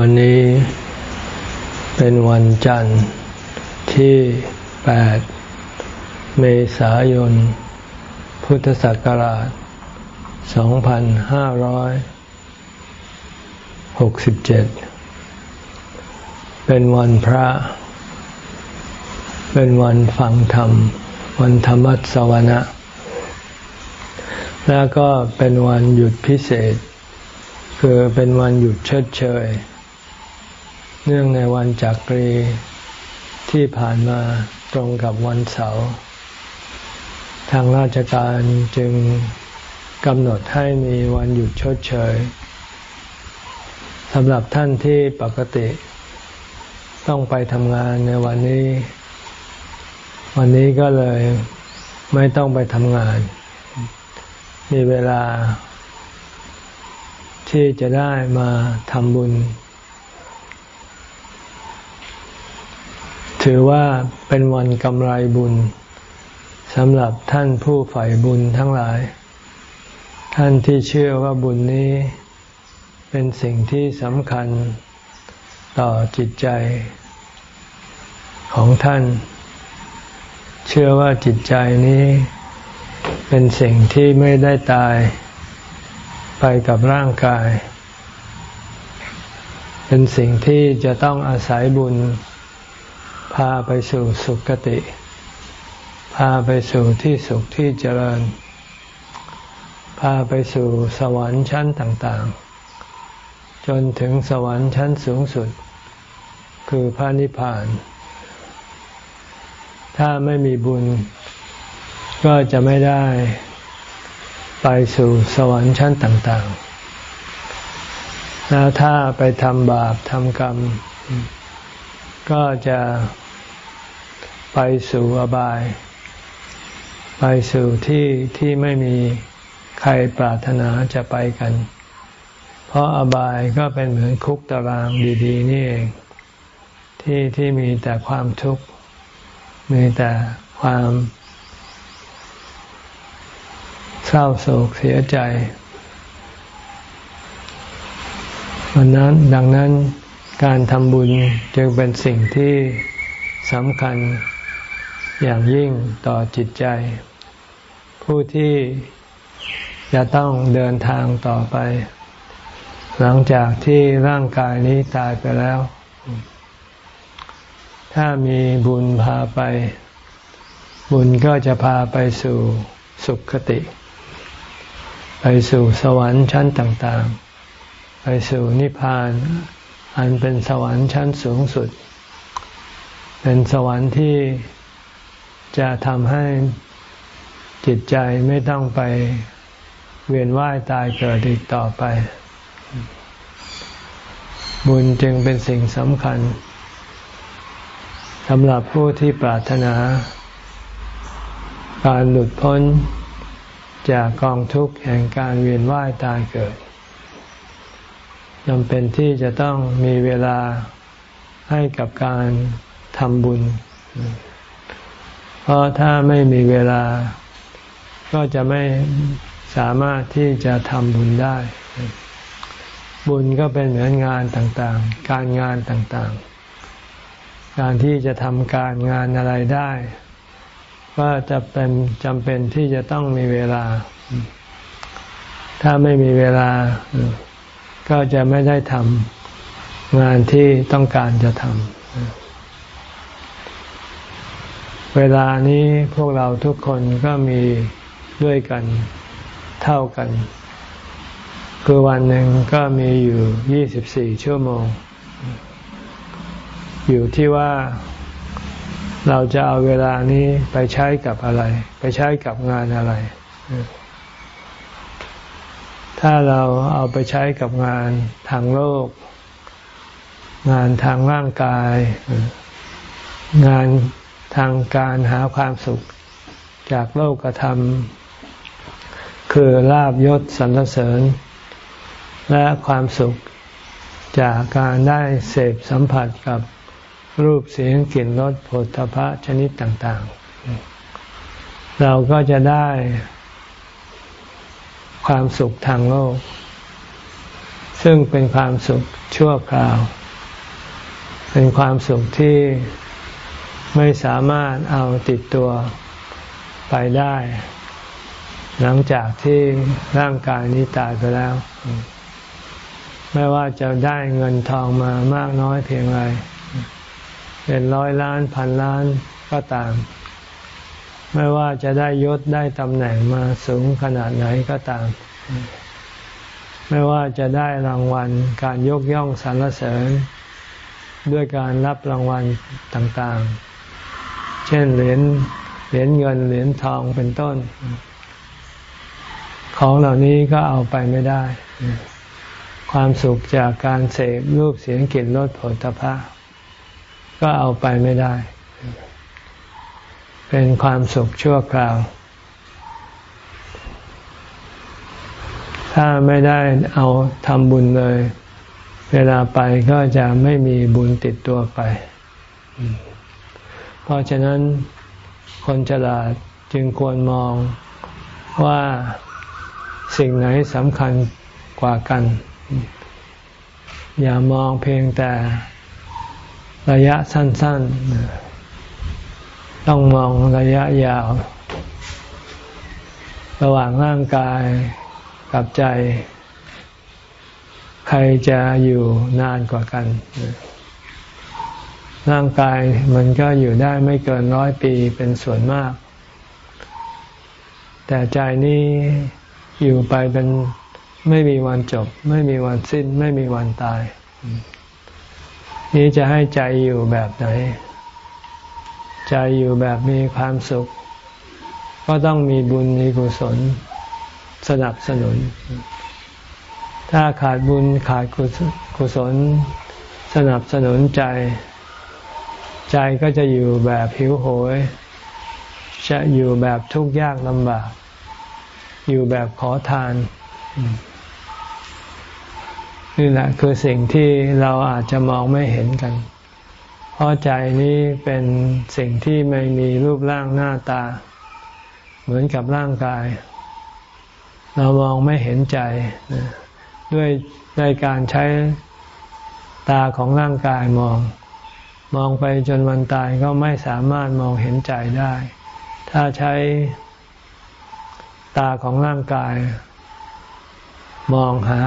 วันนี้เป็นวันจันทร์ที่ 8 เมษายน พุทธศักราช 2567 เป็นวันพระ เป็นวันฟังธรรม วันธรรมสวนะ แล้วก็เป็นวันหยุดพิเศษ คือเป็นวันหยุดเชิดเชย เนื่องในวันจักรีที่ผ่านมาตรงกับวันเสาร์ทางราชการจึงกำหนดให้มีวันหยุดชดเชยสำหรับท่านที่ปกติ ต้องไปทำงานในวันนี้ วันนี้ก็เลยไม่ต้องไปทำงาน มีเวลาที่จะได้มาทำบุญ ถือว่าเป็นวันกำไรบุญสำหรับท่านผู้ใฝ่บุญทั้งหลาย ท่านที่เชื่อว่าบุญนี้ เป็นสิ่งที่สำคัญต่อจิตใจ ของท่าน เชื่อว่าจิตใจนี้ เป็นสิ่งที่ไม่ได้ตาย ไปกับร่างกาย เป็นสิ่งที่จะต้องอาศัยบุญ พาไปสู่สุคติ พาไปสู่ที่สุขที่เจริญ พาไปสู่สวรรค์ชั้นต่างๆ จนถึงสวรรค์ชั้นสูงสุด คือพระนิพพาน ถ้าไม่มีบุญ ก็จะไม่ได้ไปสู่สวรรค์ชั้นต่างๆ แล้วถ้าไปทำบาปทำกรรม ก็จะ ไปสู่อบาย ไปสู่ที่ที่ไม่มีใครปรารถนาจะไปกัน เพราะอบายก็เป็นเหมือนคุกตารางดีๆนี่เอง ที่ที่มีแต่ความทุกข์ มีแต่ความเศร้าโศกเสียใจวันนั้นดังนั้นการทำบุญจึงเป็นสิ่งที่สำคัญ อย่างยิ่งต่อจิตใจ ผู้ที่จะต้องเดินทางต่อไป หลังจากที่ร่างกายนี้ตายไปแล้ว ถ้ามีบุญพาไป บุญก็จะพาไปสู่สุขคติ ไปสู่สวรรค์ชั้นต่างๆ ไปสู่นิพพาน อันเป็นสวรรค์ชั้นสูงสุด เป็นสวรรค์ที่ จะทำให้จิตใจไม่ต้องไปเวียนว่ายตายเกิดอีกต่อไป บุญจึงเป็นสิ่งสำคัญสำหรับผู้ที่ปรารถนา การหลุดพ้นจากกองทุกข์แห่งการเวียนว่ายตายเกิดจำเป็นที่จะต้องมีเวลาให้กับการทำบุญ เพราะถ้าไม่มีเวลาก็จะไม่สามารถที่จะทำบุญได้ บุญก็เป็นเหมือนงานต่างๆ การงานต่างๆ การที่จะทำการงานอะไรได้ก็จะเป็นจำเป็นที่จะต้องมีเวลา ถ้าไม่มีเวลา ก็จะไม่ได้ทำงานที่ต้องการจะทำ เวลานี้พวกเราทุกคนก็มีด้วยกันเท่ากัน คือวันหนึ่งก็มีอยู่ยี่สิบสี่ชั่วโมง อยู่ที่ว่าเราจะเอาเวลานี้ไปใช้กับอะไร ไปใช้กับงานอะไร ถ้าเราเอาไปใช้กับงานทางโลก งานทางร่างกาย งาน ทางการหาความสุขจากโลกธรรม คือลาบยศสรรเสริญ และความสุขจากการได้เสพสัมผัสกับรูปเสียงกลิ่นรสผลพระชนิดต่าง ๆ เราก็จะได้ความสุขทางโลก ซึ่งเป็นความสุขชั่วคราว เป็นความสุขที่ ไม่สามารถเอาติดตัวไปได้ หลังจากที่ร่างกายนี้ตายไปแล้ว ไม่ว่าจะได้เงินทองมามากน้อยเพียงไรเป็นร้อยล้านพันล้านก็ตาม ไม่ว่าจะได้ยศได้ตำแหน่งมาสูงขนาดไหนก็ตาม ไม่ว่าจะได้รางวัลการยกย่องสรรเสริญ ด้วยการรับรางวัลต่างๆ เช่นเหรียญเหรียญเงินเหรียญทองเป็นต้น ของเหล่านี้ก็เอาไปไม่ได้ ความสุขจากการเสพรูปเสียงกลิ่นรสผลตภะก็เอาไปไม่ได้ เป็นความสุขชั่วคราว ถ้าไม่ได้เอาทำบุญเลย เวลาไปก็จะไม่มีบุญติดตัวไป เพราะฉะนั้นคนฉลาดจึงควรมองว่าสิ่งไหนสำคัญกว่ากัน อย่ามองเพียงแต่ระยะสั้น ๆ ต้องมองระยะยาว ระหว่างร่างกายกับใจ ใครจะอยู่นานกว่ากัน ร่างกายมันก็อยู่ได้ไม่เกินร้อยปีเป็นส่วนมาก แต่ใจนี้อยู่ไปเป็นไม่มีวันจบ ไม่มีวันสิ้น ไม่มีวันตาย นี้จะให้ใจอยู่แบบไหน ใจอยู่แบบมีความสุข ก็ต้องมีบุญมีกุศล สนับสนุน ถ้าขาดบุญขาดกุศลสนับสนุนใจ ใจก็จะอยู่แบบผิวโหย จะอยู่แบบทุกข์ยากลำบาก อยู่แบบขอทาน นี่แหละคือสิ่งที่เราอาจจะมองไม่เห็นกัน เพราะใจนี้เป็นสิ่งที่ไม่มีรูปร่างหน้าตา เหมือนกับร่างกาย เรามองไม่เห็นใจ ด้วยในการใช้ตาของร่างกายมอง มองไปจนวันตายก็ไม่สามารถมองเห็นใจได้ ถ้าใช้ตาของร่างกาย มองหา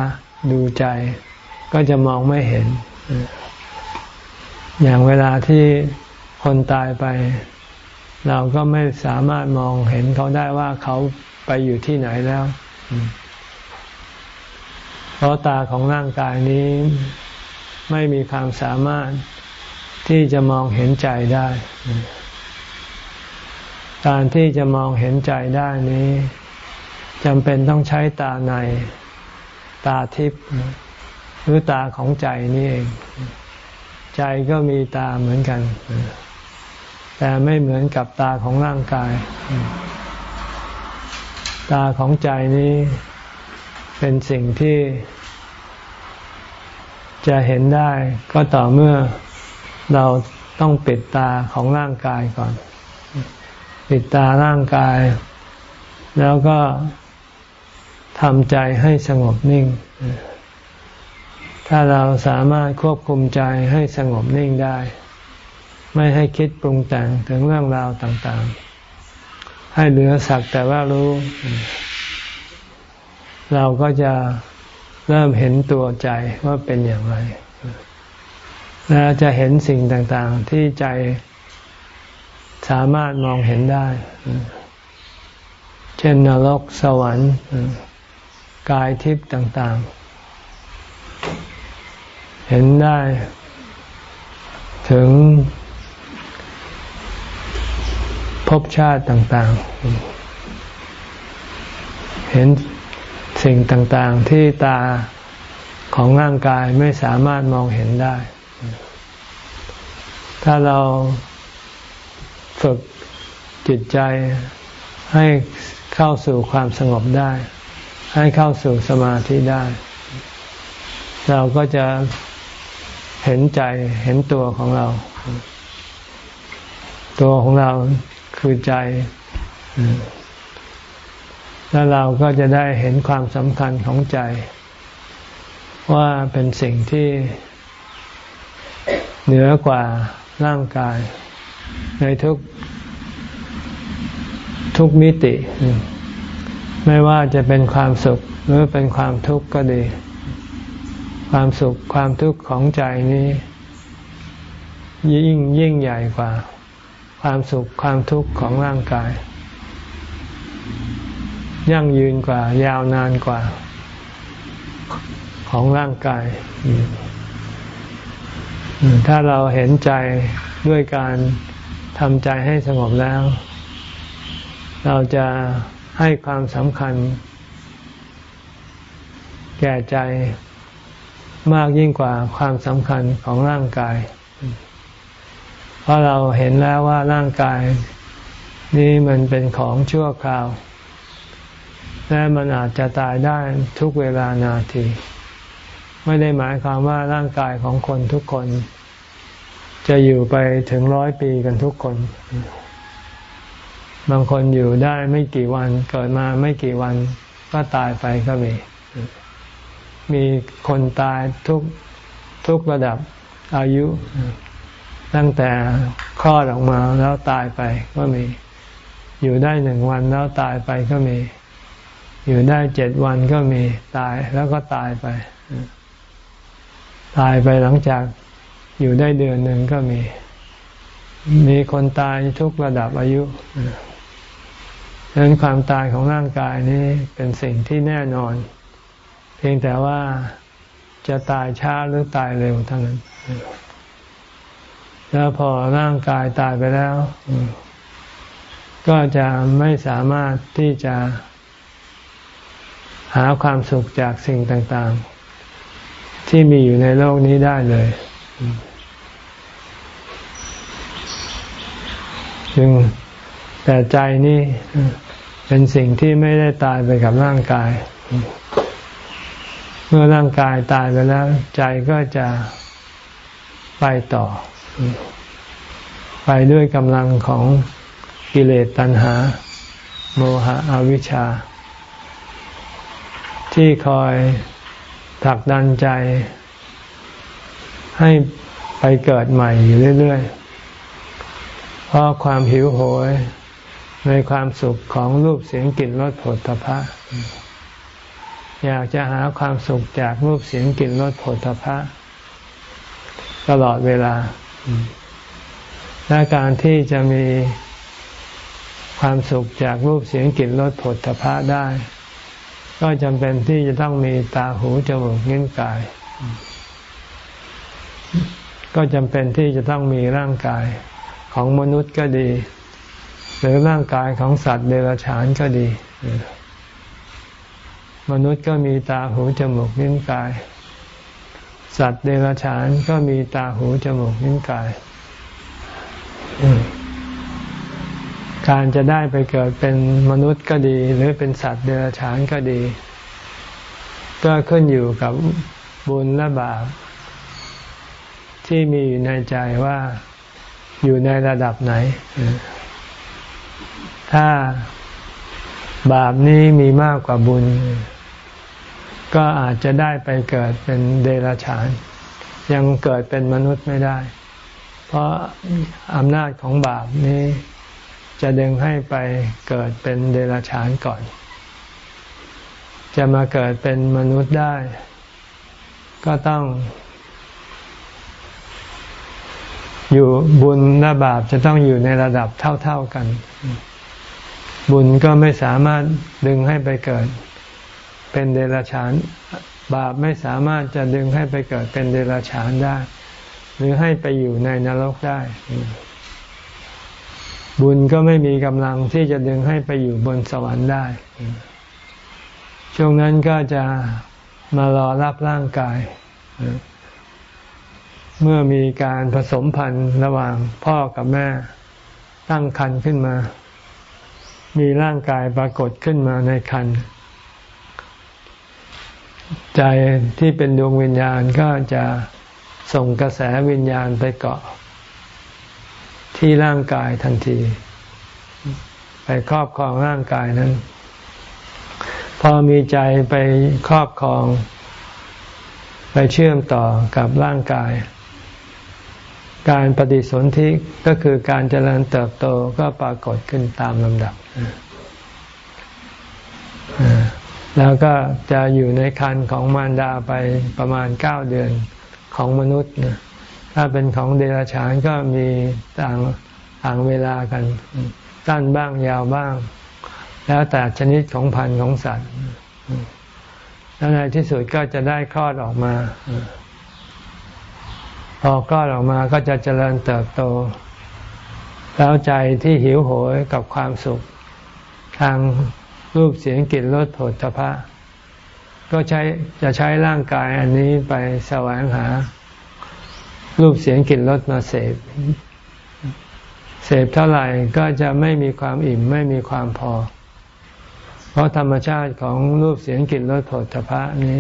ดูใจ ก็จะมองไม่เห็น อย่างเวลาที่คนตายไป เราก็ไม่สามารถมองเห็นเขาได้ว่าเขาไปอยู่ที่ไหนแล้ว เพราะตาของร่างกายนี้ไม่มีความสามารถ ที่จะมองเห็นใจได้ การที่จะมองเห็นใจได้นี้จำเป็นต้องใช้ตาใน ตาทิพย์หรือตาของใจนี่เอง ใจก็มีตาเหมือนกัน แต่ไม่เหมือนกับตาของร่างกาย ตาของใจนี้เป็นสิ่งที่จะเห็นได้ก็ต่อเมื่อ เราต้องปิดตาของร่างกายก่อน ปิดตาร่างกาย แล้วก็ทำใจให้สงบนิ่ง ถ้าเราสามารถควบคุมใจให้สงบนิ่งได้ ไม่ให้คิดปรุงแต่งถึงเรื่องราวต่างๆ ให้เหลือสักแต่ว่ารู้ เราก็จะเริ่มเห็นตัวใจว่าเป็นอย่างไร และจะเห็นสิ่งต่างๆ ที่ใจสามารถมองเห็นได้ เช่นนรกสวรรค์ กายทิพย์ต่างๆ เห็นได้ ถึงภพชาติต่างๆ เห็นสิ่งต่างๆที่ตาของร่างกายไม่สามารถมองเห็นได้ ถ้าเราฝึกจิตใจให้เข้าสู่ความสงบได้ ให้เข้าสู่สมาธิได้ เราก็จะเห็นใจเห็นตัวของเรา ตัวของเราคือใจ แล้วเราก็จะได้เห็นความสำคัญของใจ ว่าเป็นสิ่งที่เหนือกว่า ร่างกาย ในทุกทุกมิติ ไม่ว่าจะเป็นความสุขหรือเป็นความทุกข์ก็ดี ความสุขความทุกข์ของใจนี้ ยิ่งยิ่งใหญ่กว่า ความสุขความทุกข์ของร่างกาย ยั่งยืนกว่า ยาวนานกว่า ของร่างกาย ถ้าเราเห็นใจด้วยการทำใจให้สงบแล้ว เราจะให้ความสำคัญ แก่ใจมากยิ่งกว่าความสำคัญของร่างกาย เพราะเราเห็นแล้วว่าร่างกาย นี้มันเป็นของชั่วคราว และมันอาจจะตายได้ทุกเวลานาที ไม่ได้หมายความว่าร่างกายของคนทุกคน จะอยู่ไปถึงร้อยปีกันทุกคน บางคนอยู่ได้ไม่กี่วันเกิดมาไม่กี่วันก็ตายไปก็มี มีคนตายทุกทุกระดับอายุ ตั้งแต่คลอดออกมาแล้วตายไปก็มี อยู่ได้หนึ่งวันแล้วตายไปก็มี อยู่ได้เจ็ดวันก็มีตายแล้วก็ตายไป ตายไปหลังจากอยู่ได้เดือนหนึ่งก็มี มีคนตายทุกระดับอายุดังนั้นความตายของร่างกายนี้เป็นสิ่งที่แน่นอน เพียงแต่ว่าจะตายช้าหรือตายเร็วเท่านั้น แล้วพอร่างกายตายไปแล้ว ก็จะไม่สามารถที่จะหาความสุขจากสิ่งต่าง ๆ ที่มีอยู่ในโลกนี้ได้เลยจึงแต่ใจนี่เป็นสิ่งที่ไม่ได้ตายไปกับร่างกาย เมื่อร่างกายตายไปแล้ว ใจก็จะไปต่อ ไปด้วยกำลังของกิเลสตัณหา โมหะอวิชชา ที่คอย ผลักดันใจให้ไปเกิดใหม่อยู่เรื่อยๆ เพราะความหิวโหยในความสุขของรูปเสียงกลิ่นรสผลตภะอยากจะหาความสุขจากรูปเสียงกลิ่นรสผลตภะตลอดเวลา และการที่จะมีความสุขจากรูปเสียงกลิ่นรสผลตภะได้ ก็จำเป็นที่จะต้องมีตาหูจมูกนิ้วกาย ก็จำเป็นที่จะต้องมีร่างกายของมนุษย์ก็ดี หรือร่างกายของสัตว์เดรัจฉานก็ดี มนุษย์ก็มีตาหูจมูกนิ้วกาย สัตว์เดรัจฉานก็มีตาหูจมูกนิ้วกาย การจะได้ไปเกิดเป็นมนุษย์ก็ดี หรือเป็นสัตว์เดรัจฉานก็ดี ก็ขึ้นอยู่กับบุญและบาปที่มีอยู่ในใจว่าอยู่ในระดับไหน ถ้าบาปนี้มีมากกว่าบุญ ก็อาจจะได้ไปเกิดเป็นเดรัจฉาน ยังเกิดเป็นมนุษย์ไม่ได้ เพราะอำนาจของบาปนี้ จะดึงให้ไปเกิดเป็นเดรัจฉานก่อน จะมาเกิดเป็นมนุษย์ได้ ก็ต้อง อยู่บุญและบาปจะต้องอยู่ในระดับเท่า ๆกัน บุญก็ไม่สามารถดึงให้ไปเกิด เป็นเดรัจฉาน บาปไม่สามารถจะดึงให้ไปเกิดเป็นเดรัจฉานได้ หรือให้ไปอยู่ในนรกได้ บุญก็ไม่มีกำลังที่จะดึงให้ไปอยู่บนสวรรค์ได้ ช่วงนั้นก็จะมารอรับร่างกาย เมื่อมีการผสมพันธุ์ระหว่างพ่อกับแม่ตั้งครรภ์ขึ้นมา มีร่างกายปรากฏขึ้นมาในครรภ์ใจที่เป็นดวงวิญญาณก็จะส่งกระแสวิญญาณไปเกาะ ที่ร่างกายทันที ไปครอบครองร่างกายนั้น พอมีใจไปครอบครอง ไปเชื่อมต่อกับร่างกาย การปฏิสนธิก็คือการเจริญเติบโตก็ปรากฏขึ้นตามลำดับแล้วก็จะอยู่ในคันของมารดาไปประมาณเก้าเดือนของมนุษย์ ถ้าเป็นของเดรัจฉานก็มีต่างต่างเวลากัน สั้นบ้างยาวบ้าง แล้วแต่ชนิดของพันธุ์ของสัตว์แล้วในที่สุดก็จะได้คลอดออกมา พอคลอดออกมาก็จะเจริญเติบโต แล้วใจที่หิวโหยกับความสุข ทางรูปเสียงกลิ่นรสผลพะก็ใช้จะใช้ร่างกายอันนี้ไปแสวงหา รูปเสียงกลิ่นรสมาเสพ เสพเท่าไหร่ก็จะไม่มีความอิ่มไม่มีความพอ เพราะธรรมชาติของรูปเสียงกลิ่นรสผลพะนี้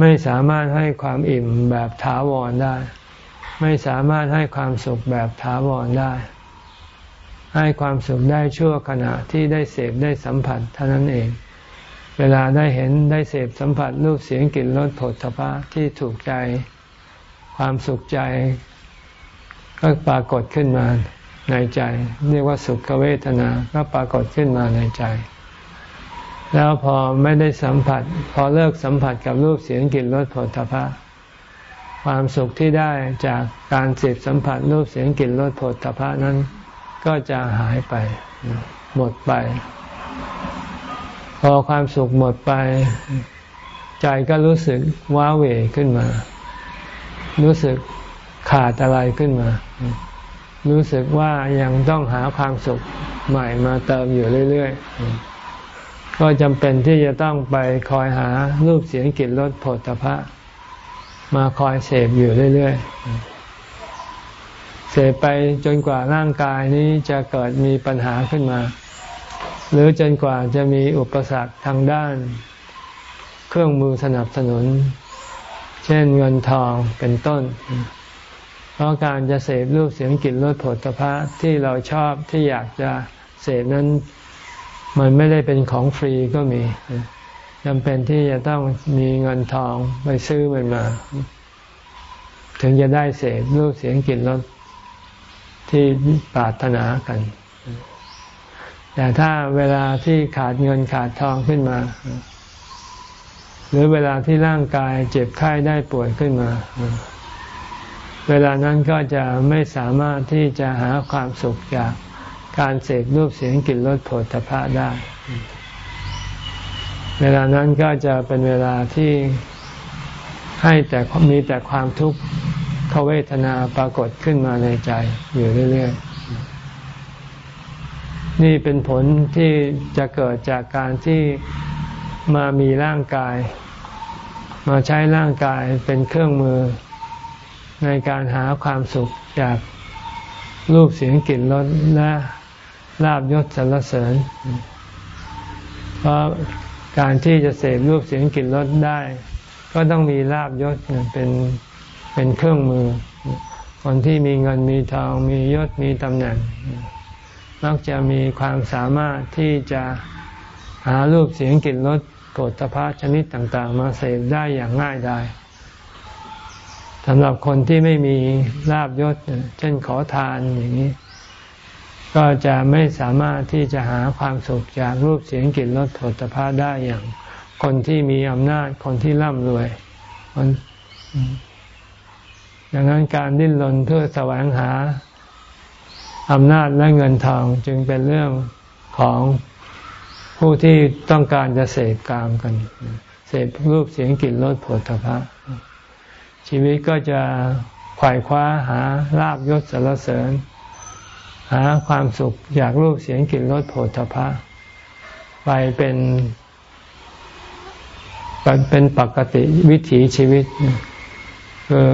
ไม่สามารถให้ความอิ่มแบบถาวรได้ ไม่สามารถให้ความสุขแบบถาวรได้ ให้ความสุขได้ชั่วขณะที่ได้เสพได้สัมผัสเท่านั้นเองเวลาได้เห็นได้เสพสัมผัสรูปเสียงกลิ่นรสผลพะที่ถูกใจ ความสุขใจก็ปรากฏขึ้นมาในใจ เรียกว่าสุขเวทนา ก็ปรากฏขึ้นมาในใจ แล้วพอไม่ได้สัมผัส พอเลิกสัมผัสกับรูปเสียงกลิ่นรสผลพะความสุขที่ได้จากการเสพสัมผัสรูปเสียงกลิ่นรสผลพะนั้น ก็จะหายไป หมดไป พอความสุขหมดไป ใจก็รู้สึกว้าเหวขึ้นมา รู้สึกขาดอะไรขึ้นมา รู้สึกว่ายังต้องหาความสุขใหม่มาเติมอยู่เรื่อยๆ ก็จำเป็นที่จะต้องไปคอยหารูปเสียงกลิ่นรสผลตภะมาคอยเสพอยู่เรื่อยๆ เสพไปจนกว่าร่างกายนี้จะเกิดมีปัญหาขึ้นมา หรือจนกว่าจะมีอุปสรรคทางด้าน เครื่องมือสนับสนุน เช่นเงินทองเป็นต้น เพราะการจะเสพรูปเสียงกลิ่นรสผลตภะที่เราชอบที่อยากจะเสพนั้น มันไม่ได้เป็นของฟรีก็มีจำเป็นที่จะต้องมีเงินทองไปซื้อมันมา ถึงจะได้เสพรูปเสียงกลิ่นรสที่ปรารถนากัน แต่ถ้าเวลาที่ขาดเงินขาดทองขึ้นมา หรือเวลาที่ร่างกายเจ็บไข้ได้ป่วยขึ้นมา เวลานั้นก็จะไม่สามารถที่จะหาความสุขจากการเสกรูปเสียงกลิ่นรสโผฏฐะได้ เวลานั้นก็จะเป็นเวลาที่ให้แต่มีแต่ความทุกข์ขเวทนาปรากฏขึ้นมาในใจอยู่เรื่อยๆ นี่เป็นผลที่จะเกิดจากการที่ มามีร่างกาย มาใช้ร่างกายเป็นเครื่องมือ ในการหาความสุขจากรูปเสียงกลิ่นรสและลาบยศสรรเสริญ เพราะการที่จะเสพรูปเสียงกลิ่นรสได้ ก็ต้องมีลาบยศเป็นเป็นเครื่องมือ คนที่มีเงินมีทองมียศมีตำแหน่งมักจะมีความสามารถที่จะหารูปเสียงกลิ่นรส โผฏฐะชนิดต่างๆ มาเสพได้อย่างง่ายได้สำหรับคนที่ไม่มีลาบยศ เช่นขอทานอย่างนี้ ก็จะไม่สามารถที่จะหาความสุขจากรูปเสียงกลิ่นรสผลิภัณฑ์ได้อย่าง คนที่มีอำนาจคนที่ร่ำรวยดังนั้นการดิ้นรนเพื่อแสวงหาอำนาจและเงินทองจึงเป็นเรื่องของ ผู้ที่ต้องการจะเสพกามกัน เสพรูปเสียงกลิ่นรสผลิภัณฑ์ชีวิตก็จะขวายคว้าหาลาบยศสรรเสริญ หาความสุขอยากรูปเสียงกลิ่นรสโผฏฐะไปเป็นเป็นปกติวิถีชีวิตคือ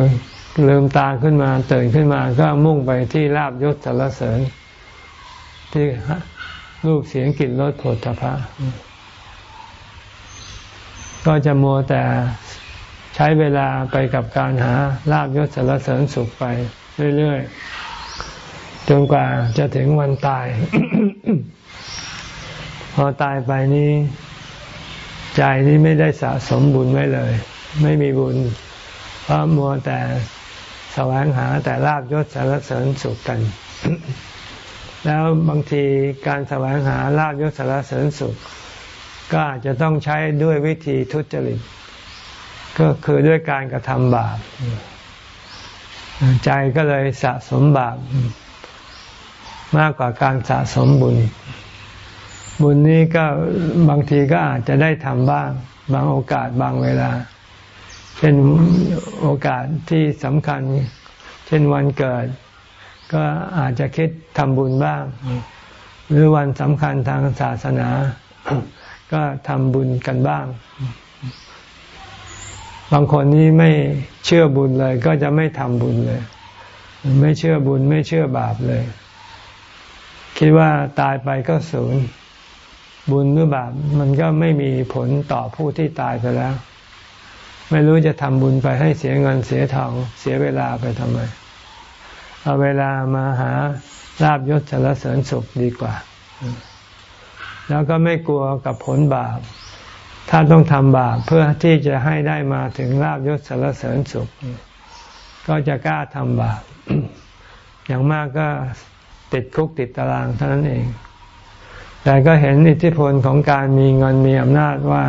ลืมตาขึ้นมาตื่นขึ้นมาก็มุ่งไปที่ลาบยศสารเสริญ ที่ รูปเสียงกลิ่นรสโผฏฐะก็จะมัวแต่ใช้เวลาไปกับการหาลาบยศสารเสริญสุขไปเรื่อยๆ จนกว่าจะถึงวันตาย พอตายไปนี้ ใจนี้ไม่ได้สะสมบุญไว้เลย ไม่มีบุญ เพราะมัวแต่แสวงหาแต่ลาบยศสารเสริญสุขกัน แล้วบางทีการแสวงหาลาบยศสารเสริญสุข ก็อาจจะต้องใช้ด้วยวิธีทุจริต ก็คือด้วยการกระทำบาป ใจก็เลยสะสมบาป มากกว่าการสะสมบุญ บุญนี้ก็บางทีก็อาจจะได้ทำบ้าง บางโอกาสบางเวลา เช่นโอกาสที่สำคัญ เช่นวันเกิด ก็อาจจะคิดทำบุญบ้าง หรือวันสำคัญทางศาสนา ก็ทำบุญกันบ้าง บางคนนี้ไม่เชื่อบุญเลย ก็จะไม่ทำบุญเลย ไม่เชื่อบุญไม่เชื่อบาปเลย คิดว่าตายไปก็ศูนย์บุญหรือบาปมันก็ไม่มีผลต่อผู้ที่ตายไปแล้ว ไม่รู้จะทำบุญไปให้เสียเงินเสียทองเสียเวลาไปทำไม เอาเวลามาหาลาบยศสารเสริญสุขดีกว่า แล้วก็ไม่กลัวกับผลบาป ถ้าต้องทำบาปเพื่อที่จะให้ได้มาถึงลาบยศสารเสริญสุข ก็จะกล้าทำบาป อย่างมากก็ติดคุกติดตารางเท่านั้นเอง แต่ก็เห็นอิทธิพลของการมีเงินมีอำนาจว่า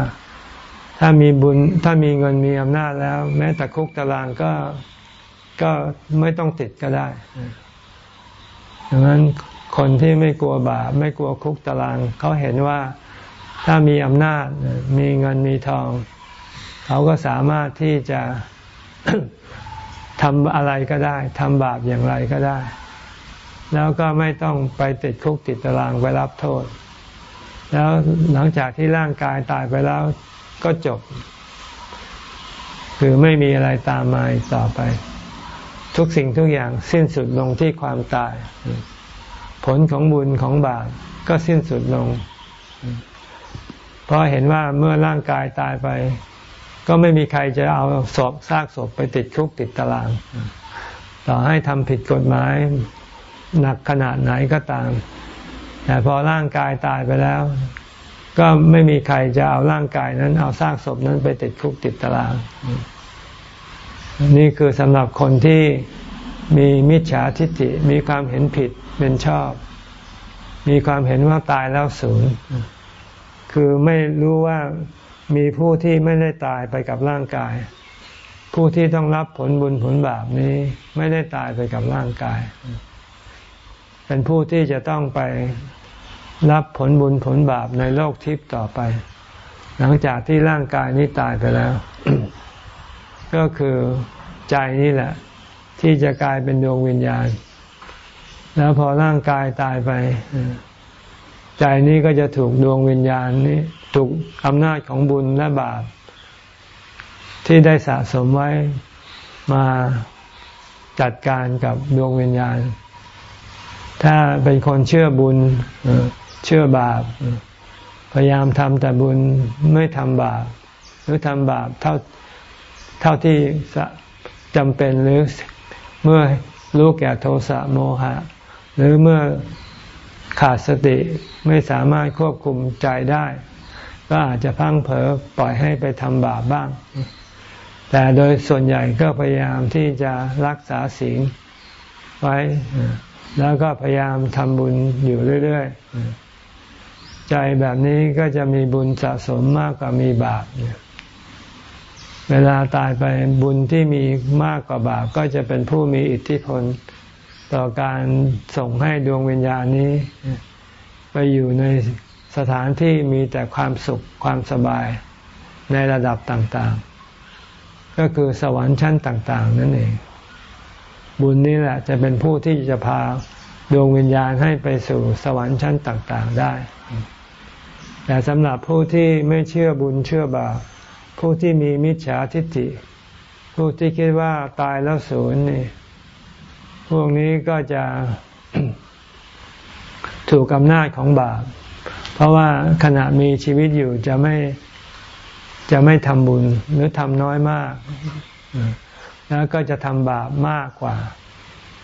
ถ้ามีบุญถ้ามีเงินมีอำนาจแล้ว แม้แต่คุกตารางก็ ก็ไม่ต้องติดก็ได้ดังนั้นคนที่ไม่กลัวบาปไม่กลัวคุกตาราง เขาเห็นว่าถ้ามีอำนาจมีเงินมีทอง เขาก็สามารถที่จะทำอะไรก็ได้ทำบาปอย่างไรก็ได้ แล้วก็ไม่ต้องไปติดคุกติดตารางไปรับโทษ แล้วหลังจากที่ร่างกายตายไปแล้วก็จบ คือไม่มีอะไรตามมาต่อไป ทุกสิ่งทุกอย่างสิ้นสุดลงที่ความตาย ผลของบุญของบาปก็สิ้นสุดลง เพราะเห็นว่าเมื่อร่างกายตายไป ก็ไม่มีใครจะเอาศพซากศพไปติดคุกติดตาราง ต่อให้ทำผิดกฎหมายหนักขนาดไหนก็ตาม แต่พอร่างกายตายไปแล้ว ก็ไม่มีใครจะเอาร่างกายนั้น เอาซากศพนั้นไปติดคุกติดตาราง นี่คือสำหรับคนที่มีมิจฉาทิฏฐิมีความเห็นผิดเป็นชอบ มีความเห็นว่าตายแล้วศูนย์คือไม่รู้ว่ามีผู้ที่ไม่ได้ตายไปกับร่างกาย ผู้ที่ต้องรับผลบุญผลบาปนี้ไม่ได้ตายไปกับร่างกาย เป็นผู้ที่จะต้องไปรับผลบุญผลบาปในโลกทิพย์ต่อไป หลังจากที่ร่างกายนี้ตายไปแล้ว ก็คือใจนี่แหละ ที่จะกลายเป็นดวงวิญญาณ แล้วพอร่างกายตายไป ใจนี้ก็จะถูกดวงวิญญาณนี้ถูกอำนาจของบุญและบาป ที่ได้สะสมไว้มาจัดการกับดวงวิญญาณ ถ้าเป็นคนเชื่อบุญเชื่อบาป พยายามทำแต่บุญไม่ทำบาป หรือทำบาปเท่า เท่าที่จำเป็นหรือเมื่อรู้แก่โทสะโมหะ หรือเมื่อขาดสติไม่สามารถควบคุมใจได้ ก็อาจจะพังเผลอปล่อยให้ไปทำบาปบ้าง แต่โดยส่วนใหญ่ก็พยายามที่จะรักษาศีลไว้ แล้วก็พยายามทำบุญอยู่เรื่อย ๆ ใจแบบนี้ก็จะมีบุญสะสมมากกว่ามีบาปเวลาตายไปบุญที่มีมากกว่าบาปก็จะเป็นผู้มีอิทธิพล ต่อการส่งให้ดวงวิญญาณนี้ ไปอยู่ในสถานที่มีแต่ความสุขความสบายในระดับต่างๆ ก็คือสวรรค์ชั้นต่าง ๆ นั่นเอง บุญนี้แหละจะเป็นผู้ที่จะพาดวงวิญญาณให้ไปสู่สวรรค์ชั้นต่าง ๆ ได้ แต่สำหรับผู้ที่ไม่เชื่อบุญเชื่อบาป ผู้ที่มีมิจฉาทิฏฐิ ผู้ที่คิดว่าตายแล้วศูนย์นี่พวกนี้ก็จะถูกอำนาจของบาป เพราะว่าขณะมีชีวิตอยู่จะไม่จะไม่ทำบุญหรือทำน้อยมาก แล้วก็จะทำบาปมากกว่า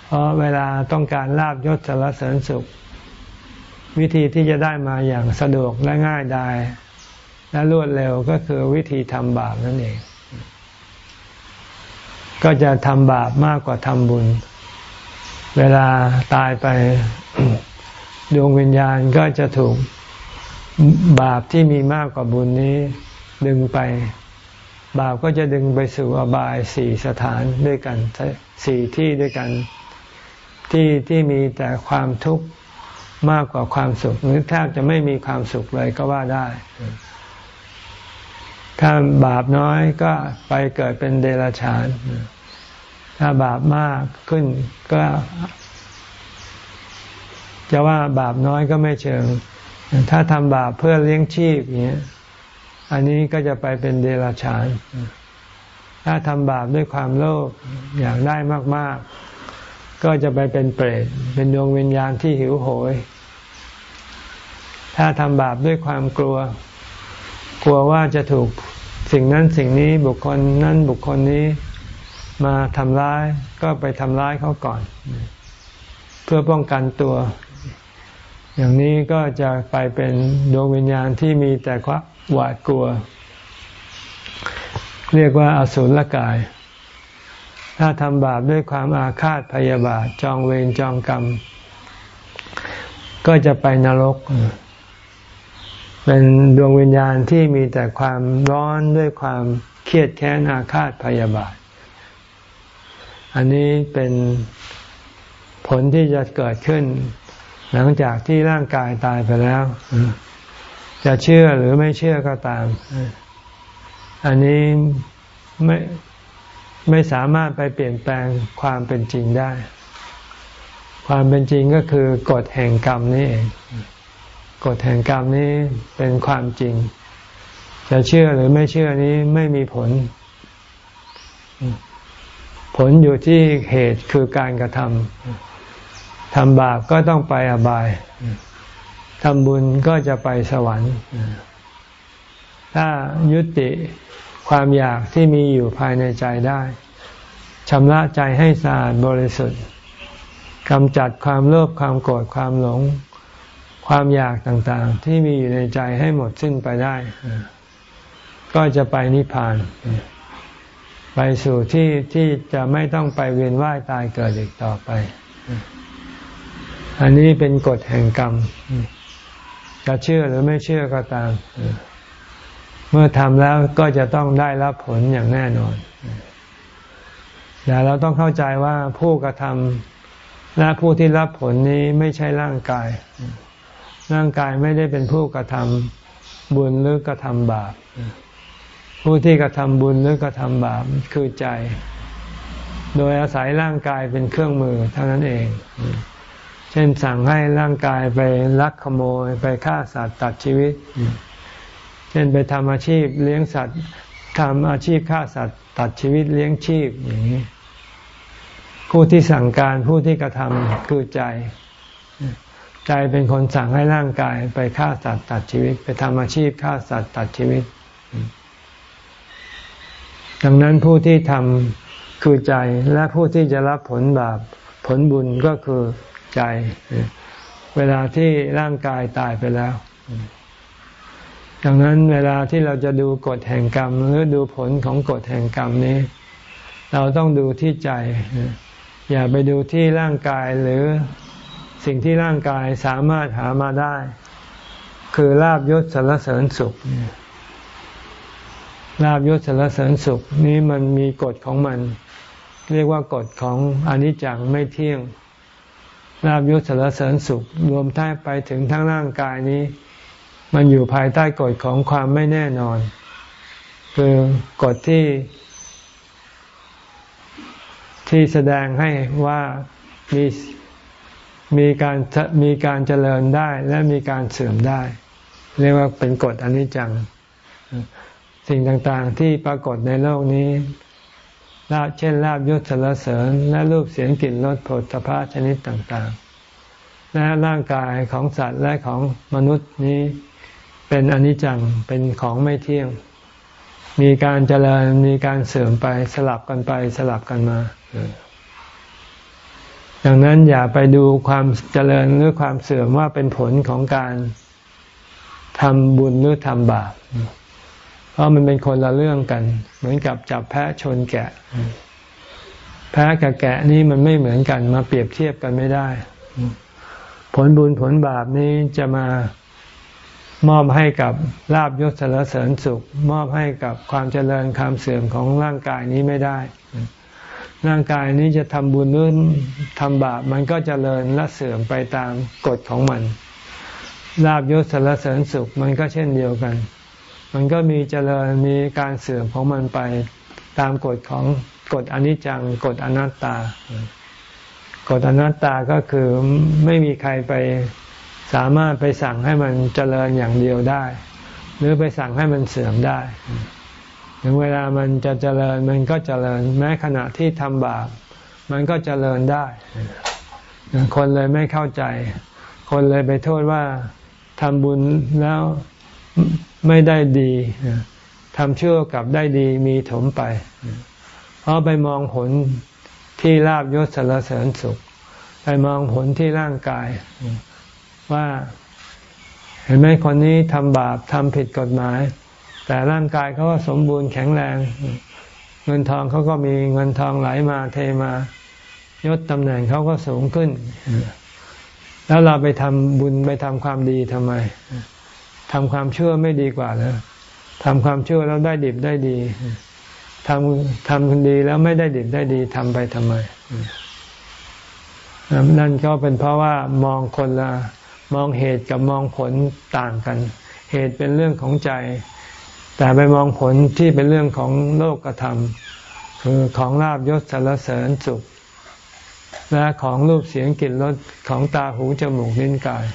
เพราะเวลาต้องการลาบยศสารเสริญสุข วิธีที่จะได้มาอย่างสะดวกและง่ายดาย และรวดเร็วก็คือวิธีทำบาปนั่นเอง ก็จะทำบาปมากกว่าทำบุญ เวลาตายไปดวงวิญญาณก็จะถูกบาปที่มีมากกว่าบุญนี้ดึงไป บาปก็จะดึงไปสู่อบายสี่สถานด้วยกันสี่ที่ด้วยกัน ที่ที่มีแต่ความทุกข์มากกว่าความสุข หรือแทบจะไม่มีความสุขเลยก็ว่าได้ ถ้าบาปน้อยก็ไปเกิดเป็นเดรัจฉาน ถ้าบาปมากขึ้นก็ จะว่าบาปน้อยก็ไม่เชิง ถ้าทำบาปเพื่อเลี้ยงชีพอย่างนี้อันนี้ก็จะไปเป็นเดรัจฉาน ถ้าทำบาปด้วยความโลภอยากได้มาก ๆ ก็จะไปเป็นเปรต เป็นดวงวิญญาณที่หิวโหย ถ้าทำบาปด้วยความกลัว กลัวว่าจะถูกสิ่งนั้นสิ่งนี้บุคคลนั้นบุคคลนี้มาทำร้ายก็ไปทำร้ายเขาก่อน เพื่อป้องกันตัว อย่างนี้ก็จะไปเป็นดวงวิญญาณที่มีแต่ความหวาดกลัว เรียกว่าอสุรกาย ถ้าทำบาปด้วยความอาฆาตพยาบาทจองเวรจองกรรม ก็จะไปนรก เป็นดวงวิญญาณที่มีแต่ความร้อนด้วยความเครียดแค้นอาฆาตพยาบาท อันนี้เป็นผลที่จะเกิดขึ้น หลังจากที่ร่างกายตายไปแล้ว จะเชื่อหรือไม่เชื่อก็ตาม อันนี้ไม่ไม่สามารถไปเปลี่ยนแปลงความเป็นจริงได้ ความเป็นจริงก็คือกฎแห่งกรรมนี่เอง กฎแห่งกรรมนี้เป็นความจริง จะเชื่อหรือไม่เชื่อนี้ไม่มีผล ผลอยู่ที่เหตุคือการกระทำทำบาปก็ต้องไปอบายทำบุญก็จะไปสวรรค์ ถ้ายุติความอยากที่มีอยู่ภายในใจได้ชำระใจให้สะอาดบริสุทธิ์กำจัดความโลภความโกรธความหลง ความอยากต่างๆ ที่มีอยู่ในใจให้หมดสิ้นไปได้ ก็จะไปนิพพาน ไปสู่ที่ที่จะไม่ต้องไปเวียนว่ายตายเกิดอีกต่อไป อันนี้เป็นกฎแห่งกรรม จะเชื่อหรือไม่เชื่อก็ตาม เมื่อทำแล้วก็จะต้องได้รับผลอย่างแน่นอนแต่เราต้องเข้าใจว่าผู้กระทำและผู้ที่รับผลนี้ไม่ใช่ร่างกาย ร่างกายไม่ได้เป็นผู้กระทำบุญหรือกระทำบาป ผู้ที่กระทำบุญหรือกระทำบาปคือใจ โดยอาศัยร่างกายเป็นเครื่องมือเท่านั้นเอง เช่นสั่งให้ร่างกายไปลักขโมยไปฆ่าสัตว์ตัดชีวิต เช่นไปทำอาชีพเลี้ยงสัตว์ทำอาชีพฆ่าสัตว์ตัดชีวิตเลี้ยงชีพอย่างนี้ผู้ที่สั่งการผู้ที่กระทำคือใจ ใจเป็นคนสั่งให้ร่างกายไปฆ่าสัตว์ตัดชีวิต ไปทำอาชีพฆ่าสัตว์ตัดชีวิต ดังนั้นผู้ที่ทำคือใจและผู้ที่จะรับผลบาปผลบุญก็คือใจ เวลาที่ร่างกายตายไปแล้ว ดังนั้นเวลาที่เราจะดูกฎแห่งกรรม หรือดูผลของกฎแห่งกรรมนี้ เราต้องดูที่ใจ อย่าไปดูที่ร่างกายหรือ สิ่งที่ร่างกายสามารถหามาได้ คือลาบยศสารเสริญสุขลาบยศสารเสริญสุขนี้มันมีกฎของมัน เรียกว่ากฎของอนิจจังไม่เที่ยงลาบยศสารเสริญสุข รวมทั้งไปถึงทั้งร่างกายนี้ มันอยู่ภายใต้กฎของความไม่แน่นอน คือกฎที่ ที่แสดงให้ว่ามี มีการมีการเจริญได้และมีการเสื่อมได้ เรียกว่าเป็นกฎอนิจจัง สิ่งต่างๆที่ปรากฏในโลกนี้ลาเช่นลาบยศสรรเสริญ และรูปเสียงกลิ่นรสผลตภะชนิดต่างๆ และร่างกายของสัตว์และของมนุษย์นี้เป็นอนิจจังเป็นของไม่เที่ยง มีการเจริญมีการเสื่อมไปสลับกันไปสลับกันมา ดังนั้นอย่าไปดูความเจริญหรือความเสื่อมว่าเป็นผลของการทำบุญหรือทำบาป เพราะมันเป็นคนละเรื่องกัน เหมือนกับจับแพะชนแกะ แพะกับแกะนี่มันไม่เหมือนกัน มาเปรียบเทียบกันไม่ได้ ผลบุญผลบาปนี้จะมามอบให้กับลาบยศสารเสริญสุข มอบให้กับความเจริญความเสื่อมของร่างกายนี้ไม่ได้ ร่างกายนี้จะทำบุญหรือทำบาปมันก็จเจริญและเสื่อมไปตามกฎของมันลาบยศสารเสริญสุขมันก็เช่นเดียวกัน มันก็มีเจริญมีการเสื่อมของมันไปตามกฎของกฎอนิจจังกฎอนัตตากฎอนัตตาก็คือไม่มีใครไปสามารถไปสั่งให้มันเจริญอย่างเดียวได้ หรือไปสั่งให้มันเสื่อมได้ ถึงเวลามันจะเจริญมันก็เจริญ แม้ขณะที่ทำบาปมันก็เจริญได้ คนเลยไม่เข้าใจ คนเลยไปโทษว่าทำบุญแล้วไม่ได้ดีทำชั่วกับได้ดีมีถมไป เพราะไปมองผลที่ลาบยศสารเสริญสุข ไปมองผลที่ร่างกาย ว่า เห็นไหมคนนี้ทำบาปทำผิดกฎหมาย แต่ร่างกายเขาก็สมบูรณ์แข็งแรง เงินทองเขาก็มีเงินทองไหลมาเทมายศตำแหน่งเขาก็สูงขึ้น แล้วเราไปทำบุญไปทำความดีทำไมทำความเชั่วไม่ดีกว่าเหรอทำความเชั่วแล้วได้ดิบได้ดีทำทำคนดีแล้วไม่ได้ดิบได้ดีทำไปทำไมนั่นก็เป็นเพราะว่ามองคนละมองเหตุกับมองผลต่างกัน เหตุเป็นเรื่องของใจ แต่ไปมองผลที่เป็นเรื่องของโลกธรรม คือของลาบยศสารเสริญสุข และของรูปเสียงกลิ่นรสของตาหูจมูกลิ้นกาย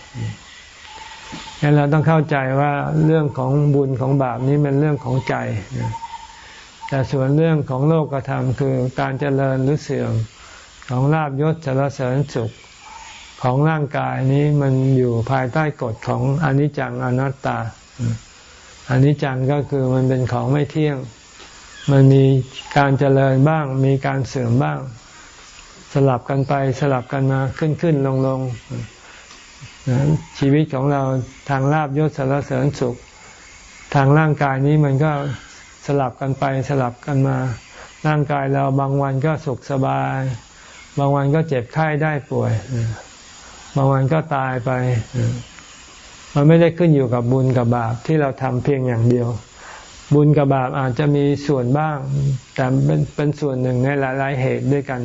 งั้นเราต้องเข้าใจว่าเรื่องของบุญของบาปนี้เป็นเรื่องของใจ แต่ส่วนเรื่องของโลกธรรมคือการเจริญหรือเสื่อมของลาบยศสารเสริญสุขของร่างกายนี้มันอยู่ภายใต้กฎของอนิจจังอนัตตา อน,นิจจังก็คือมันเป็นของไม่เที่ยง มันมีการเจริญบ้าง มีการเสื่อมบ้าง สลับกันไปสลับกันมาขึ้นขึ้นลงลงชีวิตของเราทางลาบยศสารเสริญสุข ทางร่างกายนี้มันก็สลับกันไปสลับกันมา ร่างกายเราบางวันก็สุขสบาย บางวันก็เจ็บไข้ได้ป่วย บางวันก็ตายไป มันไม่ได้ขึ้นอยู่กับบุญกับบาปที่เราทำเพียงอย่างเดียว บุญกับบาปอาจจะมีส่วนบ้าง แต่เป็นเป็นส่วนหนึ่งในหลาย ๆ เหตุด้วยกัน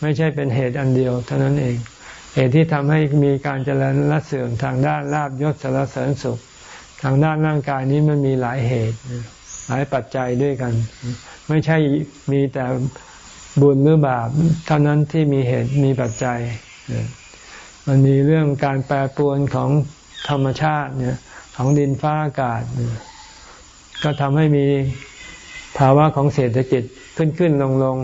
ไม่ใช่เป็นเหตุอันเดียว เท่านั้นเอง เหตุที่ทำให้มีการเจริญและเสื่อมทางด้านลาบยศสารเสริญสุข ทางด้านร่างกายนี้มันมีหลายเหตุหลายปัจจัยด้วยกัน ไม่ใช่มีแต่บุญหรือบาปเท่านั้นที่มีเหตุมีปัจจัย มันมีเรื่องการแปรปรวนของ ธรรมชาติเนี่ยของดินฟ้าอากาศ ก็ทำให้มีภาวะของเศรษฐกิจขึ้นขึ้นลงลง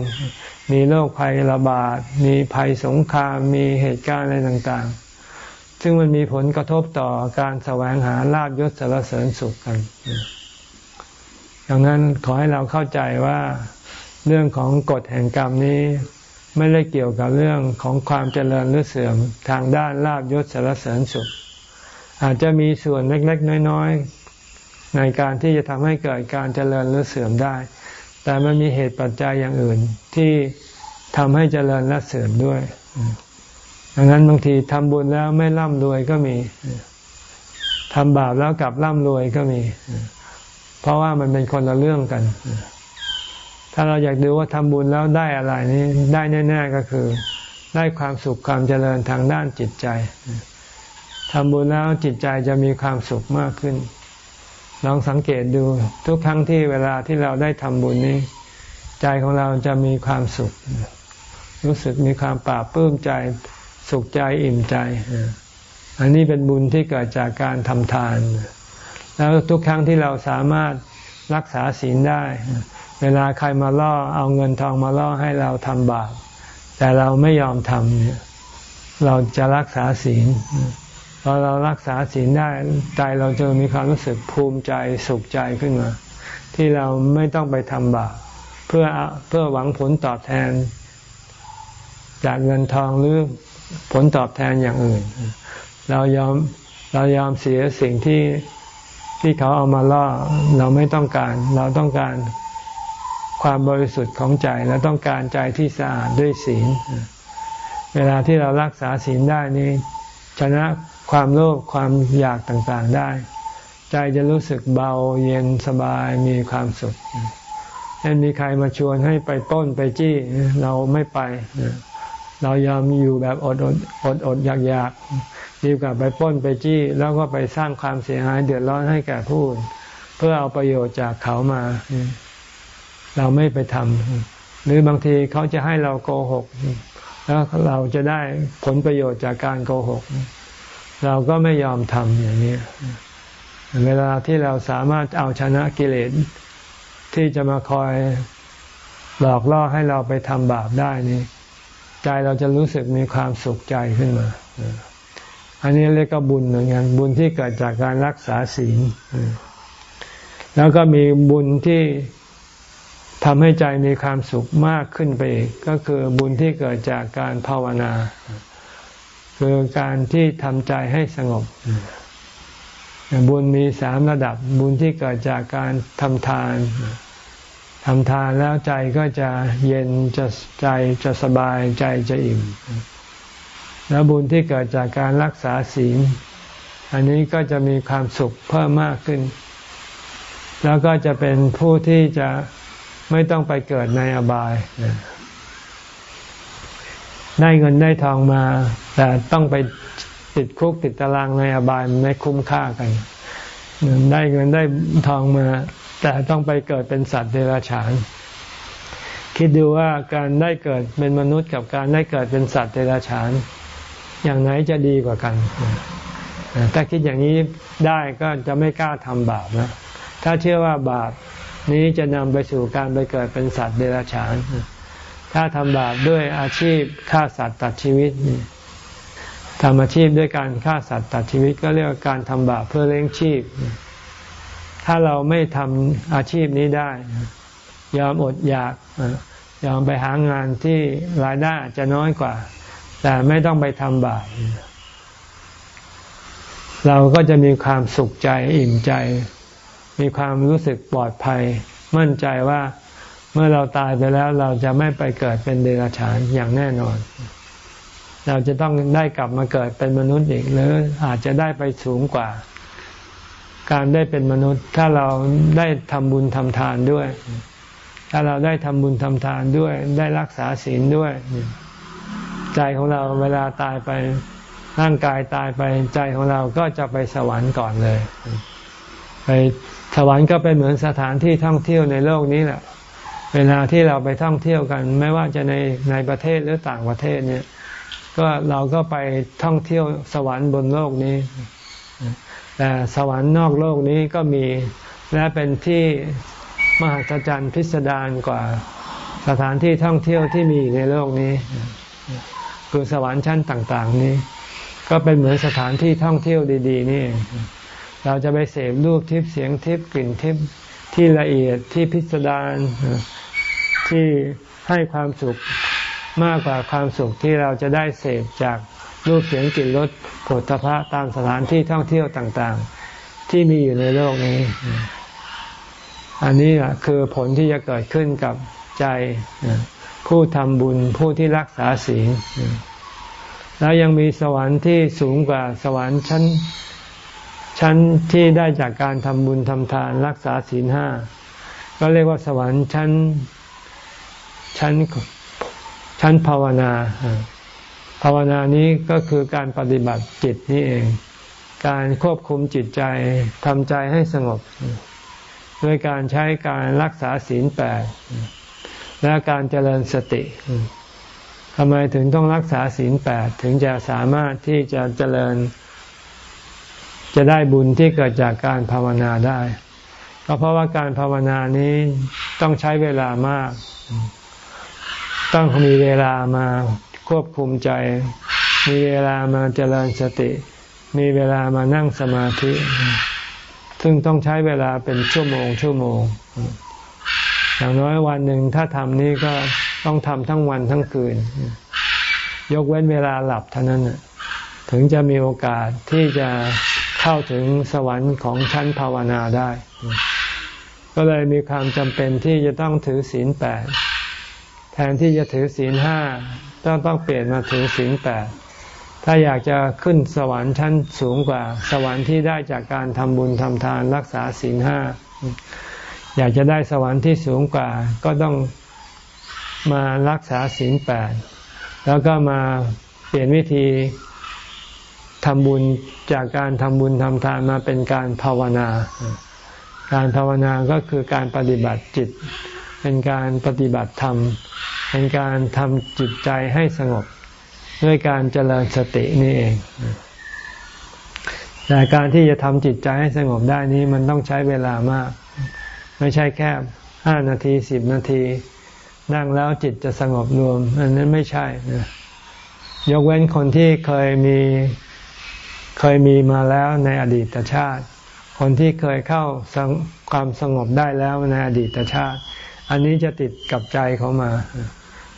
มีโรคภัยระบาด มีภัยสงคราม มีเหตุการณ์อะไรต่างๆ ซึ่งมันมีผลกระทบต่อการแสวงหาลาบยศสารเสริญสุขกัน ดังนั้นขอให้เราเข้าใจว่าเรื่องของกฎแห่งกรรมนี้ไม่ได้เกี่ยวกับเรื่องของความเจริญหรือเสื่อมทางด้านลาบยศสารเสริญสุข อาจจะมีส่วนเล็กๆ น้อย ๆ ในการที่จะทำให้เกิดการเจริญหรือเสื่อมได้ แต่มันมีเหตุปัจจัยอย่างอื่นที่ทำให้เจริญและเสื่อมด้วยดังนั้นบางทีทำบุญแล้วไม่ร่ำรวยก็มีทำบาปแล้วกลับร่ำรวยก็มี เพราะว่ามันเป็นคนละเรื่องกัน ถ้าเราอยากดูว่าทำบุญแล้วได้อะไรนี้ได้แน่ ๆก็คือ ได้ความสุขความเจริญทางด้านจิตใจ ทำบุญแล้วจิตใจจะมีความสุขมากขึ้น ลองสังเกตดูทุกครั้งที่เวลาที่เราได้ทำบุญนี้ ใจของเราจะมีความสุข รู้สึกมีความปราบปลื้มใจสุขใจอิ่มใจ อันนี้เป็นบุญที่เกิดจากการทำทาน แล้วทุกครั้งที่เราสามารถรักษาศีลได้ เวลาใครมาล่อเอาเงินทองมาล่อให้เราทำบาปแต่เราไม่ยอมทำเนี่ยเราจะรักษาศีล พอเรารักษาศีลได้ใจเราจะมีความรู้สึกภูมิใจสุขใจขึ้นมา ที่เราไม่ต้องไปทำบาปเพื่อเพื่อหวังผลตอบแทน จากเงินทองหรือผลตอบแทนอย่างอื่น เรายอมเรายอมเสียสิ่งที่ที่เขาเอามาล่อเราไม่ต้องการ เราต้องการความบริสุทธิ์ของใจและต้องการใจที่สะอาดด้วยศีล เวลาที่เรารักษาศีลได้นี้ ชนะ ความโลภความอยากต่างๆได้ ใจจะรู้สึกเบาเย็นสบายมีความสุขเช่นมีใครมาชวนให้ไปป้นไปจี้เราไม่ไป เรายอมอยู่แบบอดอดอดอดอยากอยากดีกว่าไปป้นไปจี้ แล้วก็ไปสร้างความเสียหายเดือดร้อนให้แก่ผู้เพื่อเอาประโยชน์จากเขามา เราไม่ไปทำหรือบางทีเขาจะให้เราโกหก แล้วเราจะได้ผลประโยชน์จากการโกหก เราก็ไม่ยอมทำอย่างนี้ เวลาที่เราสามารถเอาชนะกิเลสที่จะมาคอยหลอกล่อให้เราไปทำบาปได้นี่ใจเราจะรู้สึกมีความสุขใจขึ้นมา อันนี้เรียกว่าบุญเหมือนกันบุญที่เกิดจากการรักษาศีลแล้วก็มีบุญที่ทำให้ใจมีความสุขมากขึ้นไปอีก ก็คือบุญที่เกิดจากการภาวนา คือการที่ทำใจให้สงบ บุญมีสามระดับบุญที่เกิดจากการทำทานทำทานแล้วใจก็จะเย็นจะใจจะสบายใจจะอิ่ม แล้วบุญที่เกิดจากการรักษาศีล อันนี้ก็จะมีความสุขเพิ่มมากขึ้น แล้วก็จะเป็นผู้ที่จะไม่ต้องไปเกิดในอบาย ได้เงินได้ทองมา แต่ต้องไปติดคุกติดตารางในอบายมันไม่คุ้มค่ากัน ได้เงินได้ทองมา แต่ต้องไปเกิดเป็นสัตว์เดรัจฉาน คิดดูว่าการได้เกิดเป็นมนุษย์กับการได้เกิดเป็นสัตว์เดรัจฉาน อย่างไหนจะดีกว่ากัน ถ้าคิดอย่างนี้ได้ก็จะไม่กล้าทำบาปนะถ้าเชื่อว่าบาปนี้จะนำไปสู่การไปเกิดเป็นสัตว์เดรัจฉาน ถ้าทำบาปด้วยอาชีพฆ่าสัตว์ตัดชีวิตทำอาชีพด้วยการฆ่าสัตว์ตัดชีวิตก็เรียกว่าการทำบาปเพื่อเลี้ยงชีพ ถ้าเราไม่ทำอาชีพนี้ได้ ยอมอดอยากยอมไปหางานที่รายได้จะน้อยกว่า แต่ไม่ต้องไปทำบาปเราก็จะมีความสุขใจอิ่มใจ มีความรู้สึกปลอดภัย มั่นใจว่า เมื่อเราตายไปแล้วเราจะไม่ไปเกิดเป็นเดรัจฉานอย่างแน่นอน เราจะต้องได้กลับมาเกิดเป็นมนุษย์อีกหรืออาจจะได้ไปสูงกว่า การได้เป็นมนุษย์ ถ้าเราได้ทำบุญทำทานด้วย ถ้าเราได้ทำบุญทำทานด้วย ได้รักษาศีลด้วย ใจของเราเวลาตายไปร่างกายตายไปใจของเราก็จะไปสวรรค์ก่อนเลย ไปสวรรค์ก็เป็นเหมือนสถานที่ท่องเที่ยวในโลกนี้แหละ เวลาที่เราไปท่องเที่ยวกัน ไม่ว่าจะในในประเทศหรือต่างประเทศเนี่ย ก็เราก็ไปท่องเที่ยวสวรรค์บนโลกนี้ แต่สวรรค์นอกโลกนี้ก็มีและเป็นที่มหัศจรรย์พิสดารกว่าสถานที่ท่องเที่ยวที่มีในโลกนี้ คือสวรรค์ชั้นต่าง ๆ นี้ ก็เป็นเหมือนสถานที่ท่องเที่ยวดี ๆ นี่ เราจะไปเสพรูปทิพย์เสียงทิพย์กลิ่นทิพย์ ที่ละเอียดที่พิสดารที่ให้ความสุขมากกว่าความสุขที่เราจะได้เสพจากรูปเสียงกลิ่นรสผลพระตามสถานที่ท่องเที่ยวต่างๆ ที่มีอยู่ในโลกนี้ อันนี้คือผลที่จะเกิดขึ้นกับใจผู้ทำบุญผู้ที่รักษาศีลแล้วยังมีสวรรค์ที่สูงกว่าสวรรค์ชั้น ชั้นที่ได้จากการทำบุญทำทานรักษาศีลห้าก็เรียกว่าสวรรค์ชั้นชั้นชั้นภาวนา ภาวนานี้ก็คือการปฏิบัติจิตนี่เอง การควบคุมจิตใจทำใจให้สงบ ด้วยการใช้การรักษาศีลแปดและการเจริญสติทำไมถึงต้องรักษาศีลแปดถึงจะสามารถที่จะเจริญ จะได้บุญที่เกิดจากการภาวนาได้ ก็เพราะว่าการภาวนานี้ต้องใช้เวลามาก ต้องมีเวลามาควบคุมใจ มีเวลามาเจริญสติ มีเวลามานั่งสมาธิ ซึ่งต้องใช้เวลาเป็นชั่วโมง ชั่วโมง อย่างน้อยวันหนึ่งถ้าทำนี้ก็ต้องทำทั้งวันทั้งคืน ยกเว้นเวลาหลับเท่านั้นถึงจะมีโอกาสที่จะ เข้าถึงสวรรค์ของชั้นภาวนาได้ ก็เลยมีความจำเป็นที่จะต้องถือศีลแปดแทนที่จะถือศีลห้าต้องต้องเปลี่ยนมาถือศีลแปดถ้าอยากจะขึ้นสวรรค์ชั้นสูงกว่า สวรรค์ที่ได้จากการทำบุญทำทานรักษาศีลห้าอยากจะได้สวรรค์ที่สูงกว่า ก็ต้องมารักษาศีลแปดแล้วก็มาเปลี่ยนวิธี ทำบุญจากการทำบุญทำทานมาเป็นการภาวนา การภาวนาก็คือการปฏิบัติจิต เป็นการปฏิบัติธรรม เป็นการทำจิตใจให้สงบ ด้วยการเจริญสตินี่เอง แต่การที่จะทำจิตใจให้สงบได้นี้มันต้องใช้เวลามาก ไม่ใช่แค่ห้านาทีสิบนาที นั่งแล้วจิตจะสงบรวม อันนั้นไม่ใช่นะยกเว้นคนที่เคยมี เคยมีมาแล้วในอดีตชาติ คนที่เคยเข้าความสงบได้แล้วในอดีตชาติ อันนี้จะติดกับใจเขามา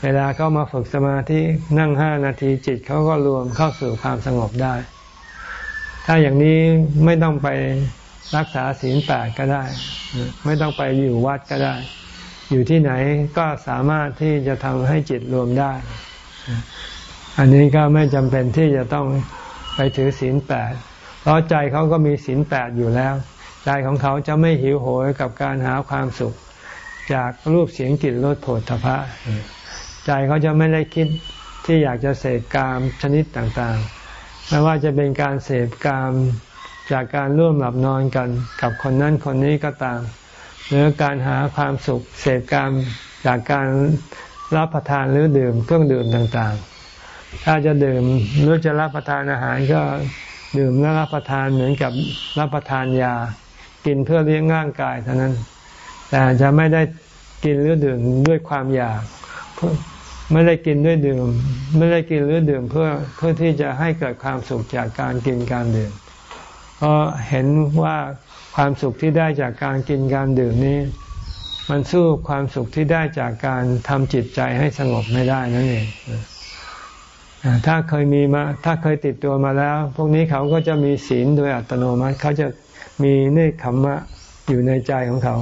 เวลาเขามาฝึกสมาธินั่งห้านาทีจิตเขาก็รวมเข้าสู่ความสงบได้ ถ้าอย่างนี้ไม่ต้องไปรักษาศีลแปดก็ได้ ไม่ต้องไปอยู่วัดก็ได้ อยู่ที่ไหนก็สามารถที่จะทำให้จิตรวมได้ อันนี้ก็ไม่จำเป็นที่จะต้อง ไปถือศีลแปดเพราะใจเขาก็มีศีลแปดอยู่แล้วใจของเขาจะไม่หิวโหยกับการหาความสุข จากรูปเสียงกลิ่นรสโผฏฐพะใจเขาจะไม่ได้คิดที่อยากจะเสพกามชนิดต่างๆ ไม่ว่าจะเป็นการเสพกามจากการร่วมหลับนอนกันกับคนนั้นคนนี้ก็ตาม หรือการหาความสุขเสพกามจากการรับประทานหรือดื่มเครื่องดื่มต่างๆ ถ้าจะดื่มหรือจะรับประทานอาหารก็ดื่มและรับประทานเหมือนกับรับประทานยา กินเพื่อเลี้ยงร่างกายเท่านั้น แต่จะไม่ได้กินหรือดื่มด้วยความอยาก ไม่ได้กินด้วยดื่ม ไม่ได้กินหรือดื่มเพื่อเพื่อที่จะให้เกิดความสุขจากการกินการดื่มเพราะเห็นว่าความสุขที่ได้จากการกินการดื่มนี้ มันสู้ความสุขที่ได้จากการทำจิตใจให้สงบไม่ได้นั่นเอง ถ้าเคยมีมา ถ้าเคยติดตัวมาแล้ว พวกนี้เขาก็จะมีศีลโดยอัตโนมัติ เขาจะมีเนคขมมะอยู่ในใจของเขา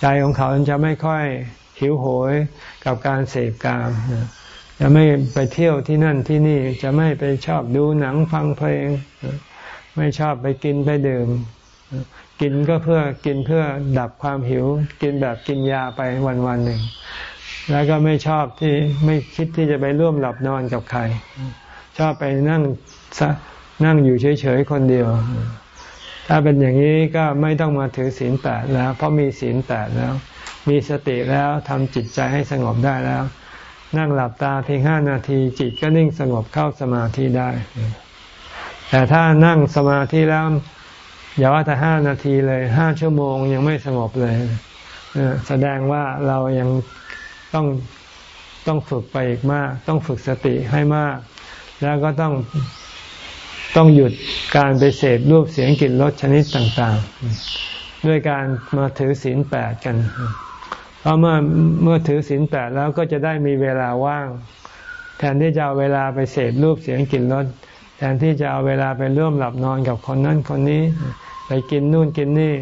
ใจของเขาจะไม่ค่อยหิวโหยกับการเสพกาม จะไม่ไปเที่ยวที่นั่นที่นี่ จะไม่ไปชอบดูหนังฟังเพลง ไม่ชอบไปกินไปดื่ม กินก็เพื่อกินเพื่อดับความหิว กินแบบกินยาไปวันวันหนึ่ง แล้วก็ไม่ชอบที่ไม่คิดที่จะไปร่วมหลับนอนกับใคร ชอบไปนั่งนั่งอยู่เฉยๆคนเดียว ถ้าเป็นอย่างนี้ก็ไม่ต้องมาถือศีลแปดแล้ว เพราะมีศีลแปดแล้ว มีสติแล้วทำจิตใจให้สงบได้แล้ว นั่งหลับตาเพียงห้านาทีจิตก็นิ่งสงบเข้าสมาธิได้ แต่ถ้านั่งสมาธิแล้วอย่าว่าแต่ห้านาทีเลยห้าชั่วโมงยังไม่สงบเลยแสดงว่าเรายัง ต้องต้องฝึกไปอีกมาก ต้องฝึกสติให้มาก แล้วก็ต้องต้องหยุดการไปเสพรูปเสียงกลิ่นรสชนิดต่างๆ ด้วยการมาถือศีลแปดกัน เพราะเมื่อเมื่อถือศีลแปดแล้วก็จะได้มีเวลาว่าง แทนที่จะเอาเวลาไปเสพรูปเสียงกลิ่นรสแทนที่จะเอาเวลาไปร่วมหลับนอนกับคนนั้นคนนี้ ไปกินนู่นกินนี่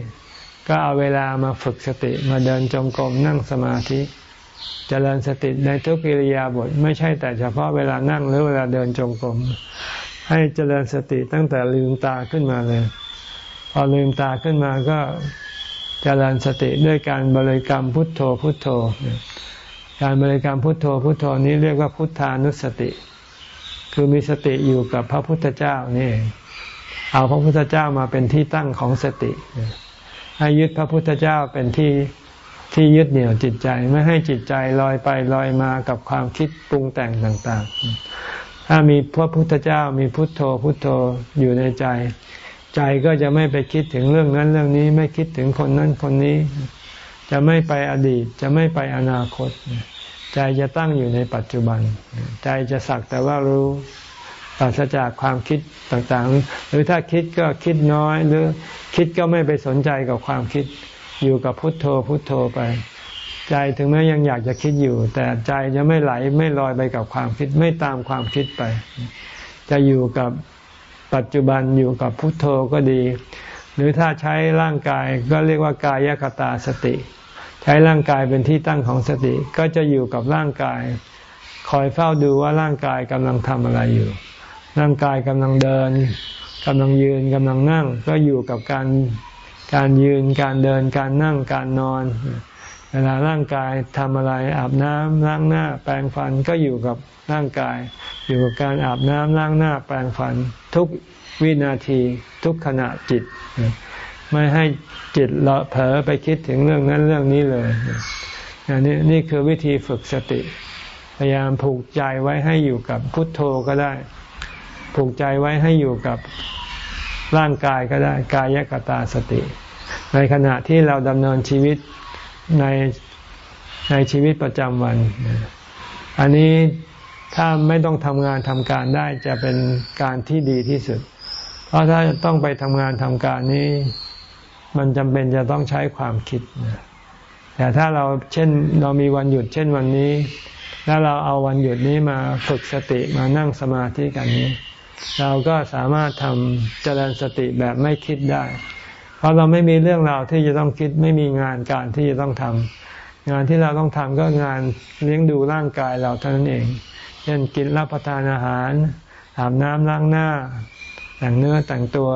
ก็เอาเวลามาฝึกสติมาเดินจงกรมนั่งสมาธิ จริญสติในทุกกิริยาบทไม่ใช่แต่เฉพาะเวลานั่งหรือเวลาเดินจงกรมให้เจริญสติตั้งแต่ลืมตาขึ้นมาเลย พอลืมตาขึ้นมาก็เจริญสติด้วยการบริกรรมพุทโธพุทโธ การบริกรรมพุทโธพุทโธนี้เรียกว่าพุทธานุสติ คือมีสติอยู่กับพระพุทธเจ้านี่ เอาพระพุทธเจ้ามาเป็นที่ตั้งของสติ ให้ยึดพระพุทธเจ้าเป็นที่ ที่ยึดเหนี่ยวจิตใจไม่ให้จิตใจลอยไปลอยมากับความคิดปรุงแต่งต่างๆ ถ้ามีพระพุทธเจ้ามีพุทโธพุทโธอยู่ในใจ ใจก็จะไม่ไปคิดถึงเรื่องนั้นเรื่องนี้ไม่คิดถึงคนนั้นคนนี้ จะไม่ไปอดีตจะไม่ไปอนาคต ใจจะตั้งอยู่ในปัจจุบัน ใจจะสักแต่ว่ารู้ปราศจากความคิดต่างๆ หรือถ้าคิดก็คิดน้อยหรือคิดก็ไม่ไปสนใจกับความคิด อยู่กับพุทโธพุทโธไป ใจถึงแม้ยังอยากจะคิดอยู่ แต่ใจจะไม่ไหลไม่ลอยไปกับความคิด ไม่ตามความคิดไป จะอยู่กับปัจจุบันอยู่กับพุทโธก็ดี หรือถ้าใช้ร่างกายก็เรียกว่ากายคตาสติ ใช้ร่างกายเป็นที่ตั้งของสติ ก็จะอยู่กับร่างกาย คอยเฝ้าดูว่าร่างกายกำลังทำอะไรอยู่ ร่างกายกำลังเดินกำลังยืนกำลังนั่ง ก็อยู่กับการ การยืนการเดินการนั่งการนอน เวลาร่างกายทำอะไรอาบน้ำล้างหน้า แปรงฟันก็อยู่กับร่างกาย อยู่กับการอาบน้ำล้างหน้า แปรงฟันทุกวินาทีทุกขณะจิต ไม่ให้จิตเลาะเผลอไปคิดถึงเรื่องนั้นเรื่องนี้เลยอันนี้นี่คือวิธีฝึกสติ พยายามผูกใจไว้ให้อยู่กับพุทโธก็ได้ ผูกใจไว้ให้อยู่กับ ร่างกายก็ได้กายกตาสติ ในขณะที่เราดำเนินชีวิตในในชีวิตประจำวัน อันนี้ถ้าไม่ต้องทำงานทำการได้จะเป็นการที่ดีที่สุด เพราะถ้าต้องไปทำงานทำการนี้ มันจำเป็นจะต้องใช้ความคิด แต่ถ้าเราเช่นเรามีวันหยุด เช่นวันนี้ แล้วเราเอาวันหยุดนี้มาฝึกสติมานั่งสมาธิกันนี้ เราก็สามารถทำเจริญสติแบบไม่คิดได้ เพราะเราไม่มีเรื่องราวที่จะต้องคิดไม่มีงานการที่จะต้องทำงานที่เราต้องทำก็งานเลี้ยงดูร่างกายเราเท่านั้นเองเช่นกินรับประทานอาหารอาบน้ำล้างหน้า แต่งเนื้อแต่งตัว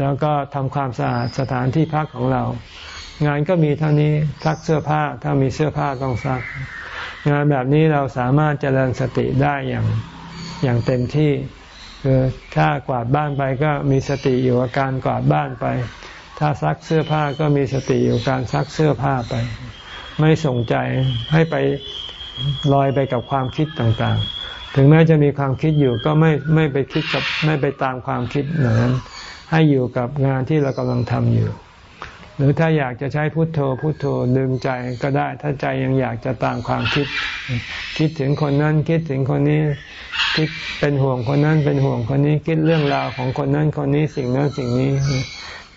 แล้วก็ทำความสะอาดสถานที่พักของเรา งานก็มีเท่านี้ซักเสื้อผ้าถ้ามีเสื้อผ้าต้องซัก งานแบบนี้เราสามารถเจริญสติได้อย่าง อย่างเต็มที่คือถ้ากวาดบ้านไปก็มีสติอยู่กับการกวาดบ้านไป ถ้าซักเสื้อผ้าก็มีสติอยู่การซักเสื้อผ้าไป ไม่ส่งใจให้ไปลอยไปกับความคิดต่างๆ ถึงแม้จะมีความคิดอยู่ก็ไม่ไม่ไปคิดกับไม่ไปตามความคิดนั้นให้อยู่กับงานที่เรากำลังทำอยู่ หรือถ้าอยากจะใช้พุทโธพุทโธดึงใจก็ได้ ถ้าใจยังอยากจะตามความคิด คิดถึงคนนั้นคิดถึงคนนี้ คิดเป็นห่วงคนนั้นเป็นห่วงคนนี้คิดเรื่องราวของคนนั้นคนนี้สิ่งนั้นสิ่งนี้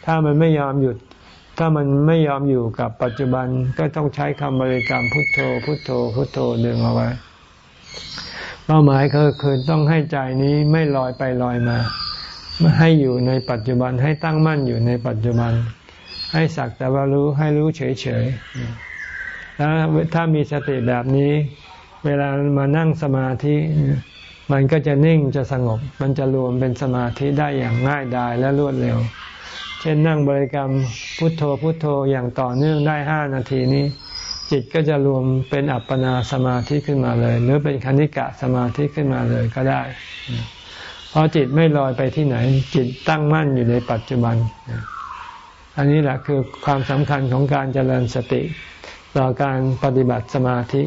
ถ้ามันไม่ยอมหยุด ถ้ามันไม่ยอมอยู่กับปัจจุบันก็ต้องใช้คำบริกรรมพุทโธ พุทโธ พุทโธดึงเอาไว้ เป้าหมายก็คือต้องให้ใจนี้ไม่ลอยไปลอยมาให้อยู่ในปัจจุบันให้ตั้งมั่นอยู่ในปัจจุบัน ให้สักแต่ว่ารู้ให้รู้เฉยๆแล้วถ้ามีสติแบบนี้ เวลามานั่งสมาธิ มันก็จะนิ่งจะสงบ มันจะรวมเป็นสมาธิได้อย่างง่ายดายและรวดเร็ว เช่นนั่งบริกรรมพุทโธพุทโธอย่างต่อเนื่องได้ห้านาทีนี้ จิตก็จะรวมเป็นอัปปนาสมาธิขึ้นมาเลย หรือเป็นคณิกะสมาธิขึ้นมาเลยก็ได้เพราะจิตไม่ลอยไปที่ไหน จิตตั้งมั่นอยู่ในปัจจุบัน อันนี้แหละคือความสำคัญของการเจริญสติ ต่อการปฏิบัติสมาธิ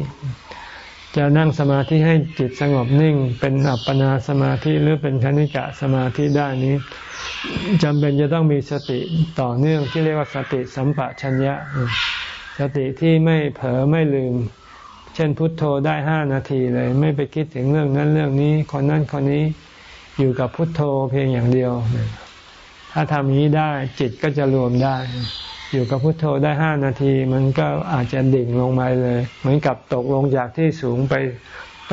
จะนั่งสมาธิให้จิตสงบนิ่ง เป็นอัปปนาสมาธิหรือเป็นคณิกะสมาธิได้นี้จำเป็นจะต้องมีสติต่อเนื่องที่เรียกว่าสติสัมปชัญญะ สติที่ไม่เผลอไม่ลืม เช่นพุทโธได้ห้านาทีเลย ไม่ไปคิดถึงเรื่องนั้นเรื่องนี้คนนั้นคนนี้อยู่กับพุทโธเพียงอย่างเดียว ถ้าทำนี้ได้จิตก็จะรวมได้ อยู่กับพุทโธได้ห้านาที มันก็อาจจะดิ่งลงมาเลย เหมือนกับตกลงจากที่สูงไป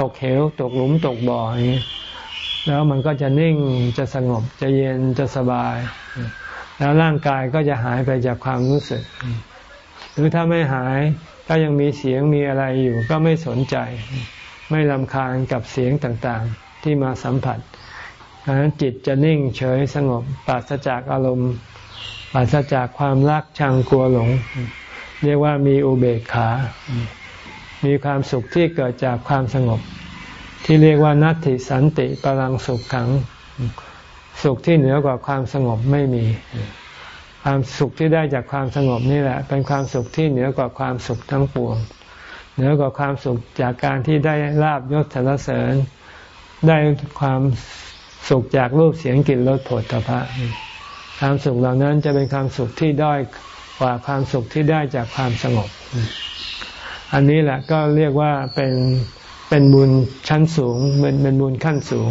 ตกเหวตกหลุมตกบ่ออย่างนี้แล้วมันก็จะนิ่งจะสงบจะเย็นจะสบาย แล้วร่างกายก็จะหายไปจากความรู้สึก หรือถ้าไม่หายถ้ายังมีเสียงมีอะไรอยู่ก็ไม่สนใจ ไม่ลำคาญกับเสียงต่างๆ ที่มาสัมผัส ดังนั้นจิตจะนิ่งเฉยสงบปราศจากอารมณ์ปราศจากความรักชังกลัวหลง เรียกว่ามีอุเบกขา มีความสุขที่เกิดจากความสงบ ที่เรียกว่านัตติสันติปรังสุขขัง สุขที่เหนือกว่าความสงบไม่มี ความสุขที่ได้จากความสงบนี่แหละ เป็นความสุขที่เหนือกว่าความสุขทั้งปวง เหนือกว่าความสุขจากการที่ได้ลาบยศสรรเสริญ ได้ความ สุขจากรูปเสียงกลิ่นรสผลตภะความสุขเหล่านั้นจะเป็นความสุขที่ด้อยกว่าความสุขที่ได้จากความสงบ อันนี้แหละก็เรียกว่าเป็นเป็นบุญชั้นสูงเป็นเป็นบุญขั้นสูง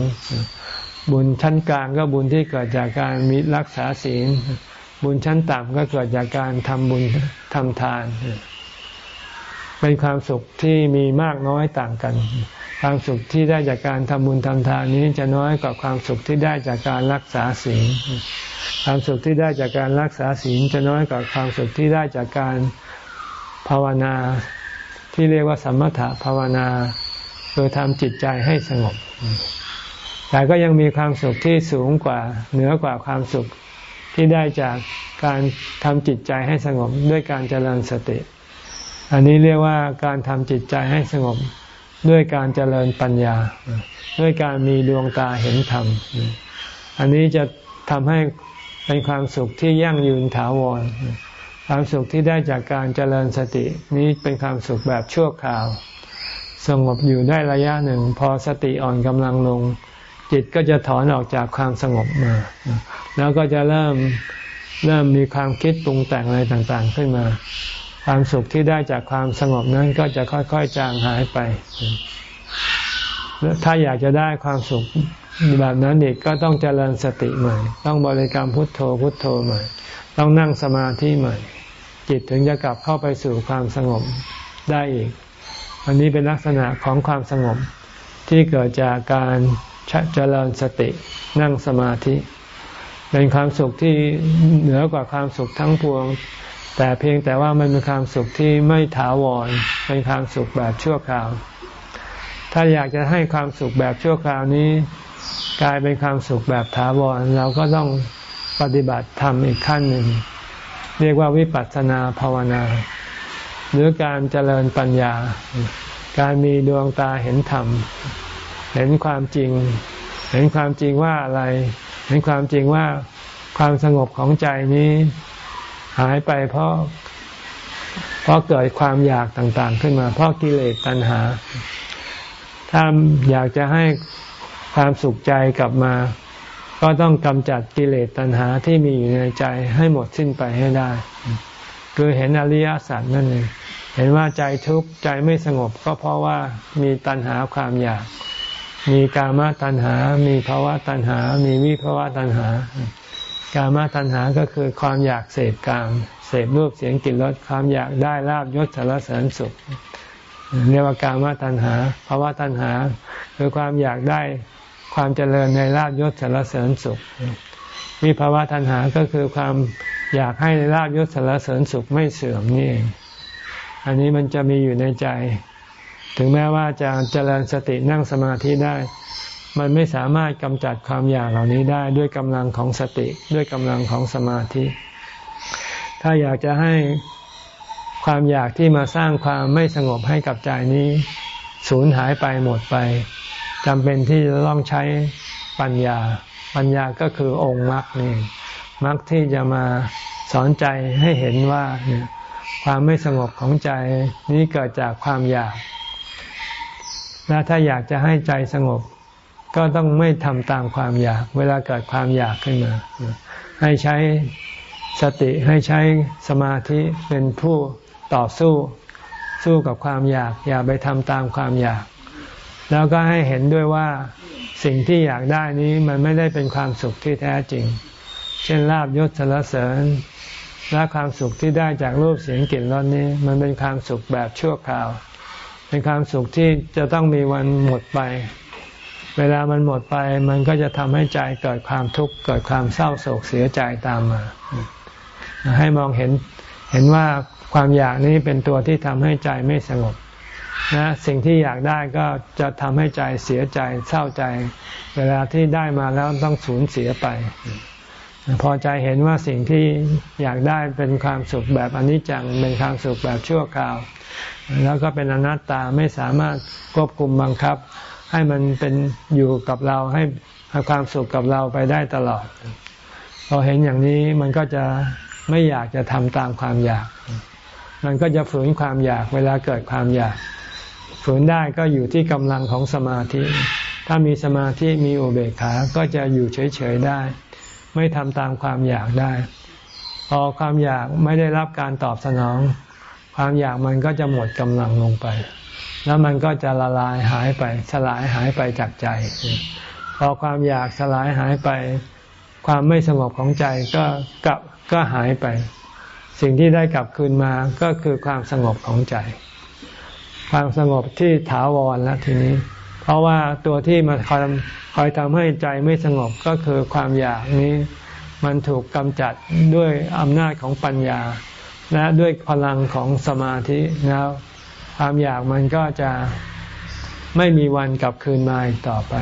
บุญชั้นกลางก็บุญที่เกิดจากการมีรักษาศีล บุญชั้นต่ำก็เกิดจากการทำบุญทำทาน เป็นความสุขที่มีมากน้อยต่างกัน ความสุขที่ได้จากการทำบุญทำทานนี้จะน้อยกว่าความสุขที่ได้จากการรักษาศีล ความสุขที่ได้จากการรักษาศีลจะน้อยกว่าความสุขที่ได้จากการภาวนาที่เรียกว่าสมถะภาวนาโดยทำจิตใจให้สงบ แต่ก็ยังมีความสุขที่สูงกว่าเหนือกว่าความสุขที่ได้จากการทำจิตใจให้สงบด้วยการเจริญสติ อันนี้เรียกว่าการทำจิตใจให้สงบ ด้วยการเจริญปัญญา ด้วยการมีดวงตาเห็นธรรม อันนี้จะทำให้เป็นความสุขที่ยั่งยืนถาวร ความสุขที่ได้จากการเจริญสติ นี้เป็นความสุขแบบชั่วคราว สงบอยู่ได้ระยะหนึ่ง พอสติอ่อนกำลังลง จิตก็จะถอนออกจากความสงบมา แล้วก็จะเริ่มเริ่มมีความคิดปรุงแต่งอะไรต่างๆ ขึ้นมา ความสุขที่ได้จากความสงบนั้นก็จะค่อยๆจางหายไป ถ้าอยากจะได้ความสุขแบบนั้นอีกก็ต้องเจริญสติใหม่ ต้องบริกรรมพุทโธพุทโธใหม่ ต้องนั่งสมาธิใหม่ จิตถึงจะกลับเข้าไปสู่ความสงบได้อีก อันนี้เป็นลักษณะของความสงบที่เกิดจากการเจริญสตินั่งสมาธิ เป็นความสุขที่เหนือกว่าความสุขทั้งปวง แต่เพียงแต่ว่ามันเป็นความสุขที่ไม่ถาวรเป็นความสุขแบบชั่วคราว ถ้าอยากจะให้ความสุขแบบชั่วคราวนี้ กลายเป็นความสุขแบบถาวรเราก็ต้องปฏิบัติธรรมอีกขั้นหนึ่ง เรียกว่าวิปัสสนาภาวนา หรือการเจริญปัญญา การมีดวงตาเห็นธรรม เห็นความจริง เห็นความจริงว่าอะไร เห็นความจริงว่าความสงบของใจนี้ หายไปเพราะเพราะเกิดความอยากต่างๆ ขึ้นมา เพราะกิเลสตัณหา ถ้าอยากจะให้ความสุขใจกลับมา ก็ต้องกำจัดกิเลสตัณหาที่มีอยู่ในใจให้หมดสิ้นไปให้ได้ คือเห็นอริยสัจนั่นเองเห็นว่าใจทุกข์ใจไม่สงบก็เพราะว่ามีตัณหาความอยาก มีกามตัณหา มีภาวะตัณหา มีวิภาวะตัณหา กามตัณหาก็คือความอยากเสพกาม เสพรูปเสียงกลิ่นรสความอยากได้ลาบยศสารเสริญสุขเรียกว่ากามตัณหาภาวะตัณหา คือความอยากได้ความเจริญในลาบยศสารเสริญสุขวิภาวะตัณหาก็คือความอยากให้ลาบยศสารเสริญสุขไม่เสื่อมนี่เองอันนี้มันจะมีอยู่ในใจ ถึงแม้ว่าจะเจริญสตินั่งสมาธิได้ มันไม่สามารถกำจัดความอยากเหล่านี้ได้ด้วยกำลังของสติด้วยกำลังของสมาธิ ถ้าอยากจะให้ความอยากที่มาสร้างความไม่สงบให้กับใจนี้สูญหายไปหมดไปจำเป็นที่จะต้องใช้ปัญญา ปัญญาก็คือองค์มรรคนี่มรรคที่จะมาสอนใจให้เห็นว่าความไม่สงบของใจนี้เกิดจากความอยากและถ้าอยากจะให้ใจสงบ ก็ต้องไม่ทำตามความอยาก เวลาเกิดความอยากขึ้นมา ให้ใช้สติให้ใช้สมาธิเป็นผู้ต่อสู้สู้กับความอยาก อย่าไปทำตามความอยาก แล้วก็ให้เห็นด้วยว่าสิ่งที่อยากได้นี้มันไม่ได้เป็นความสุขที่แท้จริง เช่นลาบยศสารเสริญและความสุขที่ได้จากรูปเสียงกลิ่นรสนี้ มันเป็นความสุขแบบชั่วคราว เป็นความสุขที่จะต้องมีวันหมดไป เวลามันหมดไปมันก็จะทำให้ใจเกิดความทุกข์เกิดความเศร้าโศกเสียใจตามมา ให้มองเห็นเห็นว่าความอยากนี้เป็นตัวที่ทำให้ใจไม่สงบนะสิ่งที่อยากได้ก็จะทำให้ใจเสียใจเศร้าใจ เวลาที่ได้มาแล้วต้องสูญเสียไป พอใจเห็นว่าสิ่งที่อยากได้เป็นความสุขแบบอนิจจังเป็นความสุขแบบชั่วคราว แล้วก็เป็นอนัตตาไม่สามารถควบคุมบังคับ ให้มันเป็นอยู่กับเราให้ให้ความสุขกับเราไปได้ตลอดพอเห็นอย่างนี้มันก็จะไม่อยากจะทำตามความอยาก มันก็จะฝืนความอยากเวลาเกิดความอยาก ฝืนได้ก็อยู่ที่กำลังของสมาธิ ถ้ามีสมาธิมีอุเบกขา ก็จะอยู่เฉยๆได้ ไม่ทำตามความอยากได้ พอความอยากไม่ได้รับการตอบสนอง ความอยากมันก็จะหมดกำลังลงไป แล้วมันก็จะละลายหายไป สลายหายไปจากใจ พอความอยากสลายหายไป ความไม่สงบของใจก็กลับก็หายไป สิ่งที่ได้กลับคืนมาก็คือความสงบของใจ ความสงบที่ถาวรแล้วทีนี้ เพราะว่าตัวที่มาคอยคอยทำให้ใจไม่สงบก็คือความอยากนี้ มันถูกกำจัดด้วยอำนาจของปัญญาและด้วยพลังของสมาธิแล้ว ความอยากมันก็จะไม่มีวันกลับคืนมาอีกต่อไป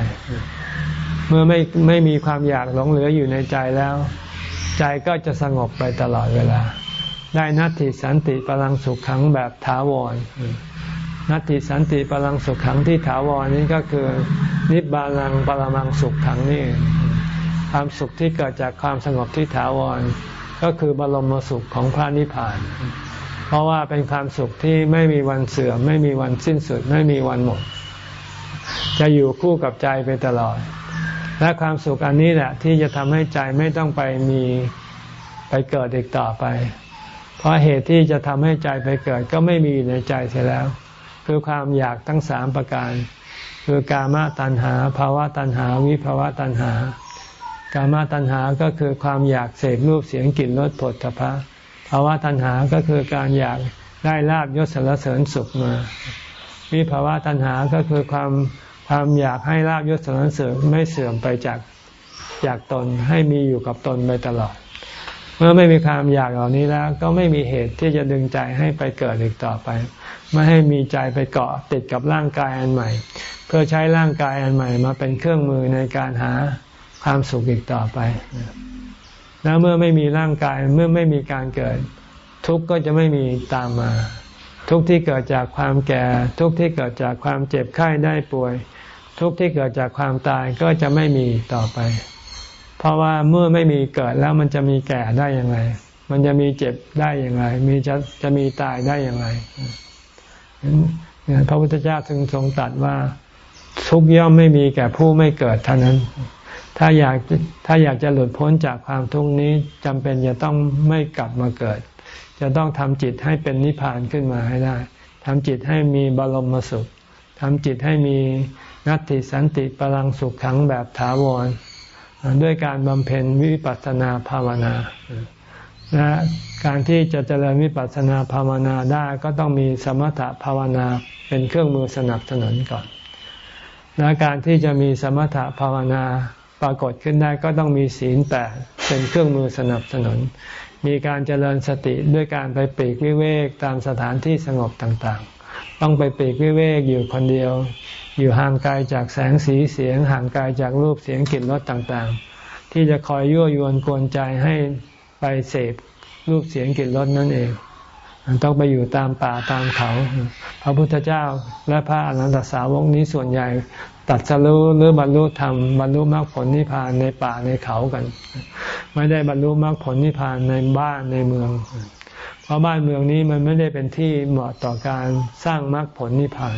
เมื่อไม่ไม่มีความอยากหลงเหลืออยู่ในใจแล้ว ใจก็จะสงบไปตลอดเวลา ได้นัตติสันติพลังสุขขังแบบถาวรนัตติสันติพลังสุขขังที่ถาวรนี้ก็คือนิบาลังปรมังสุขขังนี่ความสุขที่เกิดจากความสงบที่ถาวร ก็คือบรมสุขของพระนิพพาน เพราะว่าเป็นความสุขที่ไม่มีวันเสื่อมไม่มีวันสิ้นสุด ไม่มีวันหมด จะอยู่คู่กับใจไปตลอด และความสุขอันนี้แหละที่จะทำให้ใจไม่ต้องไปมีไปเกิดอีกต่อไป เพราะเหตุที่จะทำให้ใจไปเกิดก็ไม่มีในใจเสียแล้ว คือความอยากทั้งสามประการ คือกามตัณหาภาวะตัณหา วิภาวะตัณหากามาตัณหาก็คือความอยากเสพรูปเสียงกลิ่นรสผลตภะ ภาวะตัณหาก็คือการอยากได้ลาบยศสารเสริญสุขมาวิภาวะตัณหาก็คือความความอยากให้ลาบยศสารเสริญไม่เสื่อมไปจากจากตนให้มีอยู่กับตนไปตลอด เมื่อไม่มีความอยากเหล่านี้แล้ว ก็ไม่มีเหตุที่จะดึงใจให้ไปเกิดอีกต่อไป ไม่ให้มีใจไปเกาะติดกับร่างกายอันใหม่ เพื่อใช้ร่างกายอันใหม่มาเป็นเครื่องมือในการหาความสุขอีกต่อไป แล้วเมื่อไม่มีร่างกายเมื่อไม่มีการเกิด ทุกข์ก็จะไม่มีตามมา ทุกข์ที่เกิดจากความแก่ ทุกข์ที่เกิดจากความเจ็บไข้ได้ป่วย ทุกข์ที่เกิดจากความตายก็จะไม่มีต่อไป เพราะว่าเมื่อไม่มีเกิดแล้วมันจะมีแก่ได้อยังไงมันจะมีเจ็บได้อย่างไร มีจะจะมีตายได้อย่างไรพระพุทธเจ้าถึงทรงตรัสว่าทุกย่อมไม่มีแก่ผู้ไม่เกิดเท่านั้น ถ้าอยากถ้าอยากจะหลุดพ้นจากความทุกข์นี้จำเป็นจะต้องไม่กลับมาเกิด จะต้องทำจิตให้เป็นนิพพานขึ้นมาให้ได้ทำจิตให้มีบรมสุขทำจิตให้มีนัตติสันติพลังสุขขังแบบถาวร ด้วยการบำเพ็ญวิปัสสนาภาวนาและการที่จะเจริญวิปัสสนาภาวนาได้ก็ต้องมีสมถภาวนาเป็นเครื่องมือสนับสนุนก่อนและการที่จะมีสมถภาวนา ปรากฏขึ้นได้ก็ต้องมีศีลแปดเป็นเครื่องมือสนับสนุน มีการเจริญสติด้วยการไปปีกวิเวกตามสถานที่สงบต่างๆ ต้องไปปีกวิเวกอยู่คนเดียว อยู่ห่างไกลจากแสงสีเสียง ห่างไกลจากรูปเสียงกลิ่นรสต่างๆ ที่จะคอยยั่วยวนกวนใจให้ไปเสพรูปเสียงกลิ่นรสนั่นเองต้องไปอยู่ตามป่าตามเขา พระพุทธเจ้าและพระอรหันตสาวกนี้ส่วนใหญ่ ตัดสรู้หรือบรรลุธรรมบรรลุมรรคผลนิพพานในป่าในเขากัน ไม่ได้บรรลุมรรคผลนิพพานในบ้านในเมือง เพราะบ้านเมืองนี้มันไม่ได้เป็นที่เหมาะต่อการสร้างมรรคผลนิพพาน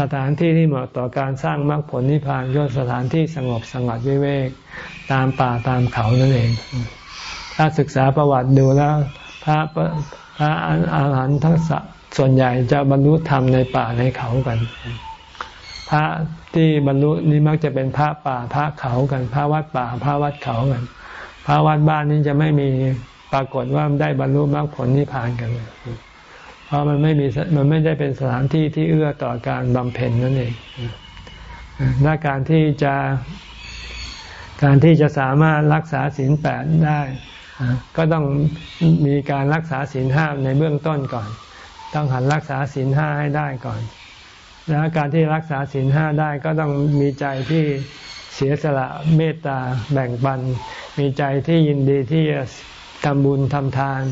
สถานที่ที่เหมาะต่อการสร้างมรรคผลนิพพานก็สถานที่สงบสงัดวิเวกตามป่าตามเขานั่นเอง ถ้าศึกษาประวัติดูแล้ว พระพระอาหารหันต์ทั้งส่วนใหญ่จะบรรลุธรรมในป่าในเขากัน พระที่บรรลุนี่มักจะเป็นพระป่าพระเขากัน พระวัดป่าพระวัดเขากัน พระวัดบ้านนี้จะไม่มีปรากฏว่าได้บรรลุมรรคผลนิพพานกัน เพราะมันไม่มีมันไม่ได้เป็นสถานที่ที่เอื้อต่อการบำเพ็ญนั่นเองและการที่จะการที่จะสามารถรักษาศีลแปดได้ ก็ต้องมีการรักษาศีลห้าในเบื้องต้นก่อน ต้องหันรักษาศีลห้าให้ได้ก่อน และการที่รักษาศีลห้าได้ก็ต้องมีใจที่เสียสละเมตตาแบ่งปัน มีใจที่ยินดีที่จะทำบุญทำทาน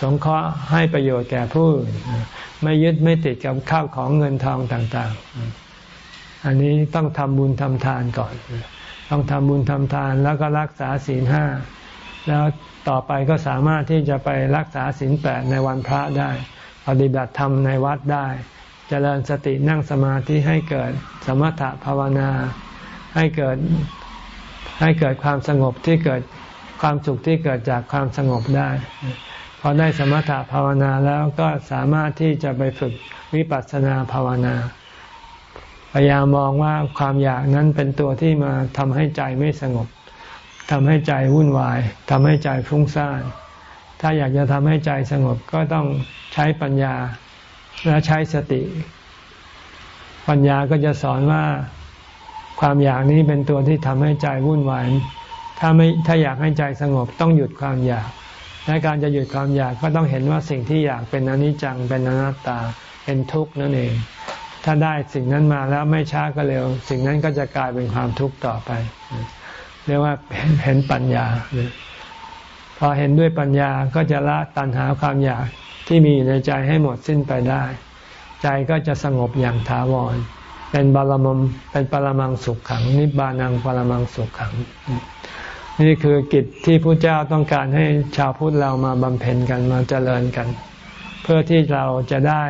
สงเคราะห์ให้ประโยชน์แก่ผู้ ไม่ยึดไม่ติดกับข้าวของเงินทองต่างๆ อันนี้ต้องทำบุญทำทานก่อน ต้องทำบุญทำทานแล้วก็รักษาศีลห้าแล้วต่อไปก็สามารถที่จะไปรักษาศีลแปดในวันพระได้ ปฏิบัติธรรมในวัดได้ เจริญสตินั่งสมาธิให้เกิดสมถะภาวนา ให้เกิดให้เกิดความสงบที่เกิดความสุขที่เกิดจากความสงบได้ พอได้สมถะภาวนาแล้วก็สามารถที่จะไปฝึกวิปัสสนาภาวนาพยายามมองว่าความอยากนั้นเป็นตัวที่มาทำให้ใจไม่สงบทำให้ใจวุ่นวายทำให้ใจฟุ้งซ่านถ้าอยากจะทำให้ใจสงบก็ต้องใช้ปัญญา และใช้สติ ปัญญาก็จะสอนว่าความอยากนี้เป็นตัวที่ทำให้ใจวุ่นวายถ้าไม่ถ้าอยากให้ใจสงบต้องหยุดความอยากและการจะหยุดความอยากก็ต้องเห็นว่าสิ่งที่อยากเป็นอนิจจังเป็นอนัตตาเป็นทุกข์นั่นเอง ถ้าได้สิ่งนั้นมาแล้วไม่ช้าก็เร็ว สิ่งนั้นก็จะกลายเป็นความทุกข์ต่อไป เรียกว่าเห็นปัญญาพอเห็นด้วยปัญญาก็จะละตัณหาความอยาก ที่มีอยู่ในใจให้หมดสิ้นไปได้ ใจก็จะสงบอย่างถาวร เป็นบาลมมเป็นปรมังสุขขัง นิบานังปรมังสุขขัง นี่คือกิจที่พระเจ้าต้องการให้ชาวพุทธเรามาบำเพ็ญกันมาเจริญกัน เพื่อที่เราจะได้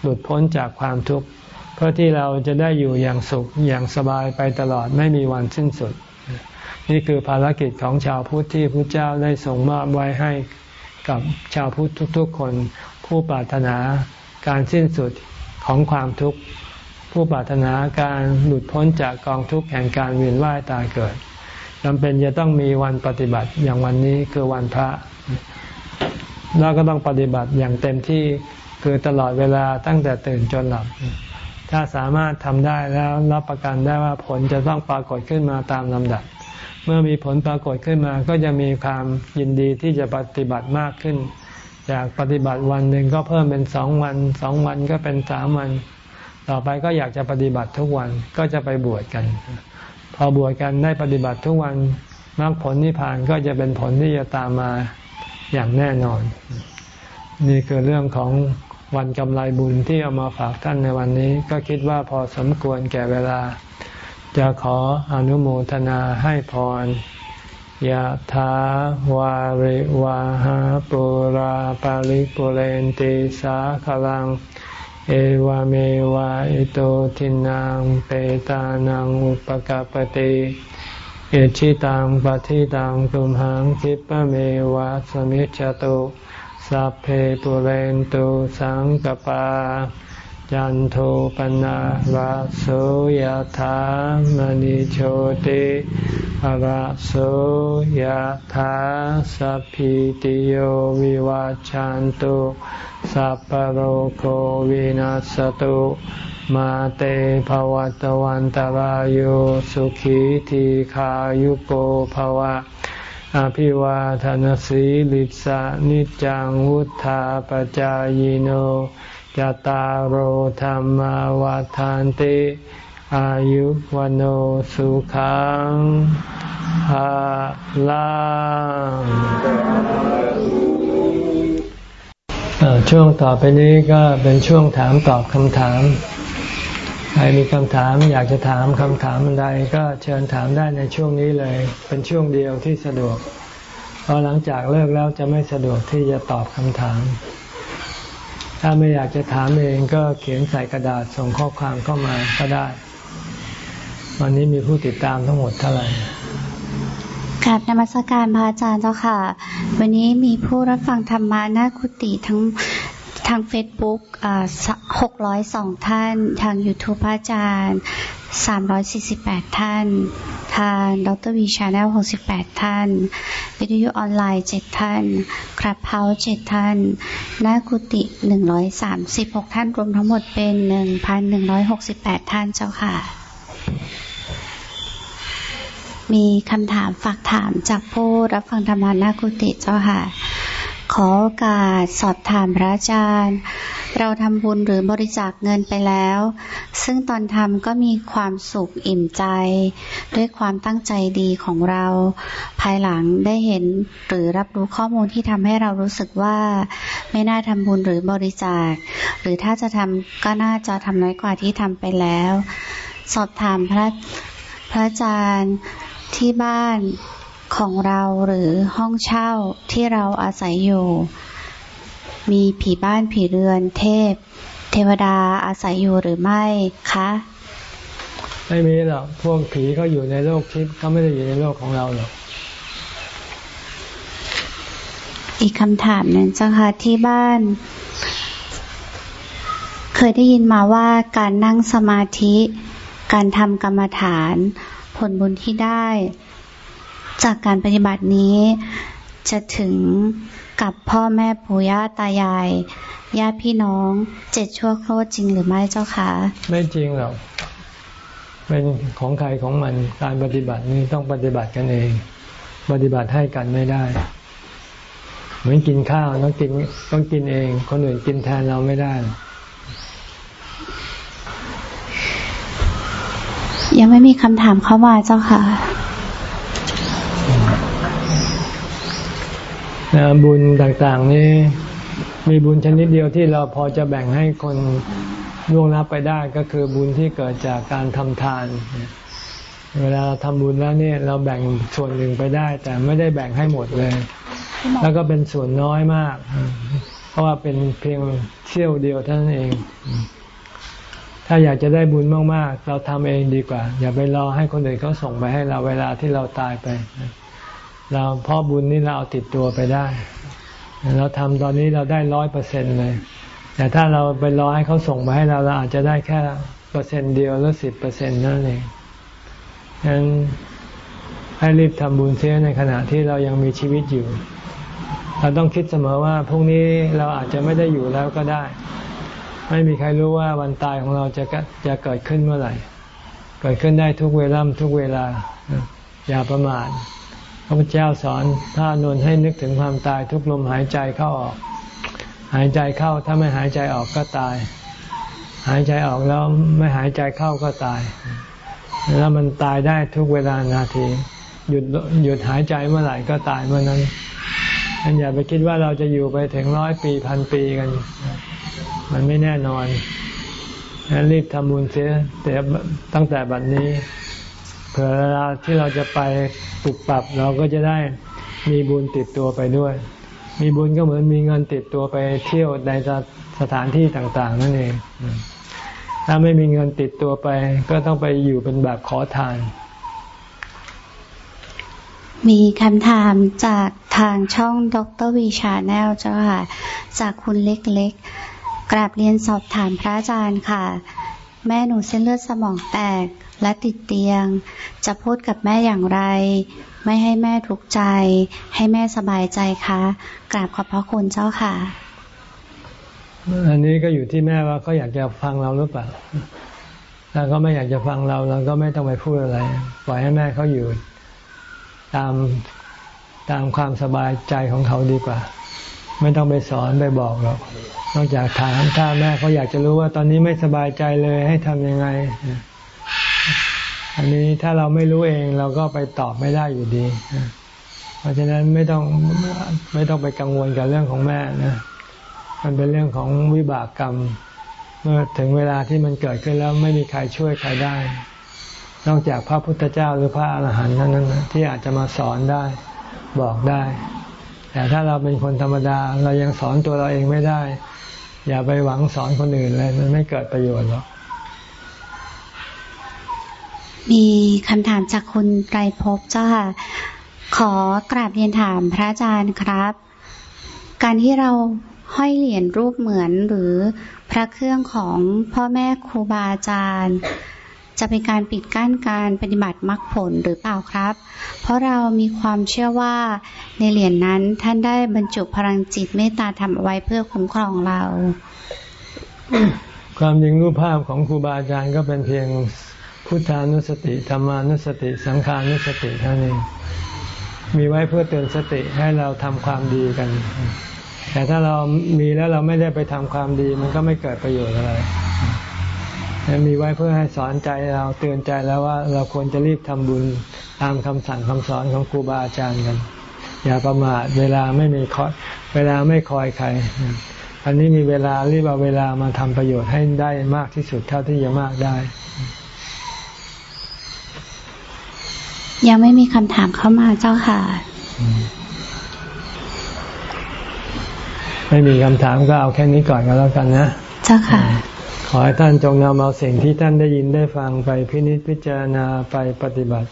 หลุดพ้นจากความทุกข์เพื่อที่เราจะได้อยู่อย่างสุขอย่างสบายไปตลอดไม่มีวันสิ้นสุด นี่คือภารกิจของชาวพุทธที่พระเจ้าได้ส่งมอบไว้ให้ กับชาวพุทธทุกๆ คนผู้ปรารถนาการสิ้นสุดของความทุกข์ผู้ปรารถนาการหลุดพ้นจากกองทุกข์แห่งการเวียนว่ายตายเกิดจำเป็นจะต้องมีวันปฏิบัติอย่างวันนี้คือวันพระ แล้วก็ต้องปฏิบัติอย่างเต็มที่คือตลอดเวลาตั้งแต่ตื่นจนหลับ ถ้าสามารถทำได้แล้วรับประกันได้ว่าผลจะต้องปรากฏขึ้นมาตามลำดับ เมื่อมีผลปรากฏขึ้นมาก็จะมีความยินดีที่จะปฏิบัติมากขึ้น จากปฏิบัติวันหนึ่งก็เพิ่มเป็นสองวันสองวันก็เป็นสามวัน ต่อไปก็อยากจะปฏิบัติทุกวันก็จะไปบวชกัน พอบวชกันได้ปฏิบัติทุกวันมรรคผลนิพพานก็จะเป็นผลที่จะตามมาอย่างแน่นอน นี่คือเรื่องของวันกำไรบุญที่เอามาฝากท่านในวันนี้ ก็คิดว่าพอสมควรแก่เวลา จะขออนุโมทนาให้พรยะถาวาริวาหาปุราปาริปุเรนติสาขลัง เอวเมวะอิโตทินังเปตานังอุปกาปติเอชิตังปฏิตังตุมหังคิปะเมวะสมิจจตุสัพเพปุเรนตุสังกปา จันโทปนะระโสยธามณิโชติระโสยธาสัพพิติโยวิวาจันตุสัพพโรโควินัสตุมาเตภวัตวันตารโยสุขีทีขายุโกภวะ อภิวาทานสีลิสานิจังวุธาปจายโน จตารโหธรรมวาทานติอายุวันโอสุขังภาลังช่วงต่อไปนี้ก็เป็นช่วงถามตอบคำถาม ใครมีคำถามอยากจะถามคำถามอะไรก็เชิญถามได้ในช่วงนี้เลย เป็นช่วงเดียวที่สะดวกพอหลังจากเลิกแล้วจะไม่สะดวกที่จะตอบคำถาม ถ้าไม่อยากจะถามเองก็เขียนใส่กระดาษส่งข้อความเข้ามาก็ได้ วันนี้มีผู้ติดตามทั้งหมดเท่าไหร่กราบนมัสการพระอาจารย์เจ้าค่ะ วันนี้มีผู้รับฟังธรรมานาคุติทั้งทางเฟซบุ๊กหกร้อยสองท่าน ทาง YouTube พระอาจารย์สามร้อยสี่สิบแปดท่าน ทาน Dr.V Channel หกสิบแปดท่านวิทยุออนไลน์เจ็ดท่าน Clubhouse เจ็ดท่านหน้ากุฏิหนึ่งร้อยสามสิบหกท่าน รวมทั้งหมดเป็นหนึ่งพันหนึ่งร้อยหกสิบแปดท่านเจ้าค่ะ มีคำถามฝากถามจากผู้รับฟังธรรมะหน้ากุฏิเจ้าค่ะ ขอโอกาสสอบถามพระอาจารย์ เราทำบุญหรือบริจาคเงินไปแล้ว ซึ่งตอนทำก็มีความสุขอิ่มใจ ด้วยความตั้งใจดีของเรา ภายหลังได้เห็นหรือรับรู้ข้อมูลที่ทำให้เรารู้สึกว่า ไม่น่าทำบุญหรือบริจาค หรือถ้าจะทำก็น่าจะทำน้อยกว่าที่ทำไปแล้ว สอบถามพระพระอาจารย์ที่บ้าน ของเราหรือห้องเช่าที่เราอาศัยอยู่ มีผีบ้านผีเรือนเทพ เทวดาอาศัยอยู่หรือไม่คะ ไม่มีหรอกพวกผีเขาอยู่ในโลกทิพย์เขาไม่ได้อยู่ในโลกของเราหรอกอีกคำถามหนึ่งเจ้าค่ะที่บ้าน เคยได้ยินมาว่าการนั่งสมาธิ การทำกรรมฐาน ผลบุญที่ได้ จากการปฏิบัตินี้ จะถึงกับพ่อแม่ปู่ย่าตายายญาติพี่น้องเจ็ดชั่วโคตรจริงหรือไม่เจ้าคะไม่จริงหรอกเป็นของใครของมันการปฏิบัตินี้ต้องปฏิบัติกันเอง ปฏิบัติให้กันไม่ได้ เหมือนกินข้าวต้องกินต้องกินเอง คนอื่นกินแทนเราไม่ได้ ยังไม่มีคำถามเข้ามาเจ้าค่ะ บุญต่างๆนี่มีบุญชนิดเดียวที่เราพอจะแบ่งให้คนล่วงลับไปได้ก็คือบุญที่เกิดจากการทำทาน เวลาเราทำบุญแล้วเนี่ยเราแบ่งส่วนหนึ่งไปได้ แต่ไม่ได้แบ่งให้หมดเลย แล้วก็เป็นส่วนน้อยมาก เพราะว่าเป็นเพียงเที่ยวเดียวเท่านั้นเอง ถ้าอยากจะได้บุญมากๆ เราทำเองดีกว่า อย่าไปรอให้คนอื่นเขาส่งไปให้เราเวลาที่เราตายไป เราเพราะบุญนี้เราเอาติดตัวไปได้ เราทำตอนนี้เราได้ร้อยเปอร์เซ็นเลย แต่ถ้าเราไปรอให้เขาส่งมาให้เราเราอาจจะได้แค่เปอร์เซ็นต์เดียวหรือสิบเปอร์เซ็นต์นั่นเองฉะนั้นให้รีบทำบุญเสียในขณะที่เรายังมีชีวิตอยู่ เราต้องคิดเสมอว่าพรุ่งนี้เราอาจจะไม่ได้อยู่แล้วก็ได้ ไม่มีใครรู้ว่าวันตายของเราจะจะเกิดขึ้นเมื่อไหร่ เกิดขึ้นได้ทุกเวลาทุกเวลา อย่าประมาท ระพุทธเจ้าสอนพระนนให้นึกถึงความตายทุกลมหายใจเข้าออก หายใจเข้าถ้าไม่หายใจออกก็ตาย หายใจออกแล้วไม่หายใจเข้าก็ตาย แล้วมันตายได้ทุกเวลานาที หยุดหยุดหายใจเมื่อไหร่ก็ตายเมื่อนั้นฉันอย่าไปคิดว่าเราจะอยู่ไปถึงร้อยปีพันปีกัน มันไม่แน่นอนรีบทำบุญเสียแต่ตั้งแต่บัดนนี้ เผื่อเวลาที่เราจะไปปรับปรับเราก็จะได้มีบุญติดตัวไปด้วย มีบุญก็เหมือนมีเงินติดตัวไปเที่ยวในสถานที่ต่างๆ นั่นเอง ถ้าไม่มีเงินติดตัวไป ก็ต้องไปอยู่เป็นแบบขอทาน มีคำถามจากทางช่อง Dr.V Channel เจ้าค่ะ จากคุณเล็กๆกราบเรียนสอบถามพระอาจารย์ค่ะ แม่หนูเส้นเลือดสมองแตก และติดเตียง จะพูดกับแม่อย่างไร ไม่ให้แม่ทุกข์ใจ ให้แม่สบายใจคะกราบขอบพระคุณเจ้าค่ะ อันนี้ก็อยู่ที่แม่ว่าเขาอยากจะฟังเราหรือเปล่าถ้าเขาไม่อยากจะฟังเราเราก็ไม่ต้องไปพูดอะไร ปล่อยให้แม่เขาอยู่ตามตามความสบายใจของเขาดีกว่า ไม่ต้องไปสอนไปบอกหรอกนอกจากถามถ้าแม่เขาอยากจะรู้ว่าตอนนี้ไม่สบายใจเลยให้ทำยังไง อันนี้ถ้าเราไม่รู้เองเราก็ไปตอบไม่ได้อยู่ดี เพราะฉะนั้นไม่ต้องไม่ต้องไปกังวลกับเรื่องของแม่นะมันเป็นเรื่องของวิบากกรรม เมื่อถึงเวลาที่มันเกิดขึ้นแล้วไม่มีใครช่วยใครได้ นอกจากพระพุทธเจ้าหรือพระอรหันต์นั้นที่อาจจะมาสอนได้บอกได้ แต่ถ้าเราเป็นคนธรรมดา เรายังสอนตัวเราเองไม่ได้ อย่าไปหวังสอนคนอื่นเลยมันไม่เกิดประโยชน์หรอก มีคำถามจากคุณไตรภพเจ้าค่ะ ขอกราบเรียนถามพระอาจารย์ครับ การที่เราห้อยเหรียญรูปเหมือนหรือพระเครื่องของพ่อแม่ครูบาอาจารย์ จะเป็นการปิดกั้นการปฏิบัติมรรคผลหรือเปล่าครับ เพราะเรามีความเชื่อว่าในเหรียญนนั้นท่านได้บรรจุพลังจิตเมตตาทำเอาไว้เพื่อคุ้มครองเรา ความยิงรูปภาพของครูบาอาจารย์ก็เป็นเพียง พุทธานุสติธรรมานุสติ สังขานุสติเท่านี้มีไว้เพื่อเตือนสติให้เราทำความดีกัน แต่ถ้าเรามีแล้วเราไม่ได้ไปทำความดี มันก็ไม่เกิดประโยชน์อะไรมีไว้เพื่อให้สอนใจเราเตือนใจแล้วว่าเราควรจะรีบทำบุญตามคำสั่งคำสอนของครูบาอาจารย์กัน อย่าประมาทเวลาไม่มีคอยเวลาไม่คอยใครอันนี้มีเวลารีบเอาเวลามาทำประโยชน์ให้ได้มากที่สุดเท่าที่จะมากได้ ยังไม่มีคำถามเข้ามาเจ้าค่ะ ไม่มีคำถามก็เอาแค่นี้ก่อนก็แล้วกันนะ เจ้าค่ะ ขอให้ท่านจงนำเอาสิ่งที่ท่านได้ยินได้ฟังไปพินิจพิจารณาไปปฏิบัติ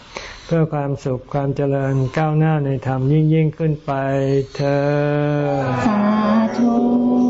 เพื่อความสุขความเจริญก้าวหน้าในธรรมยิ่งยิ่งขึ้นไปเธอสาธุ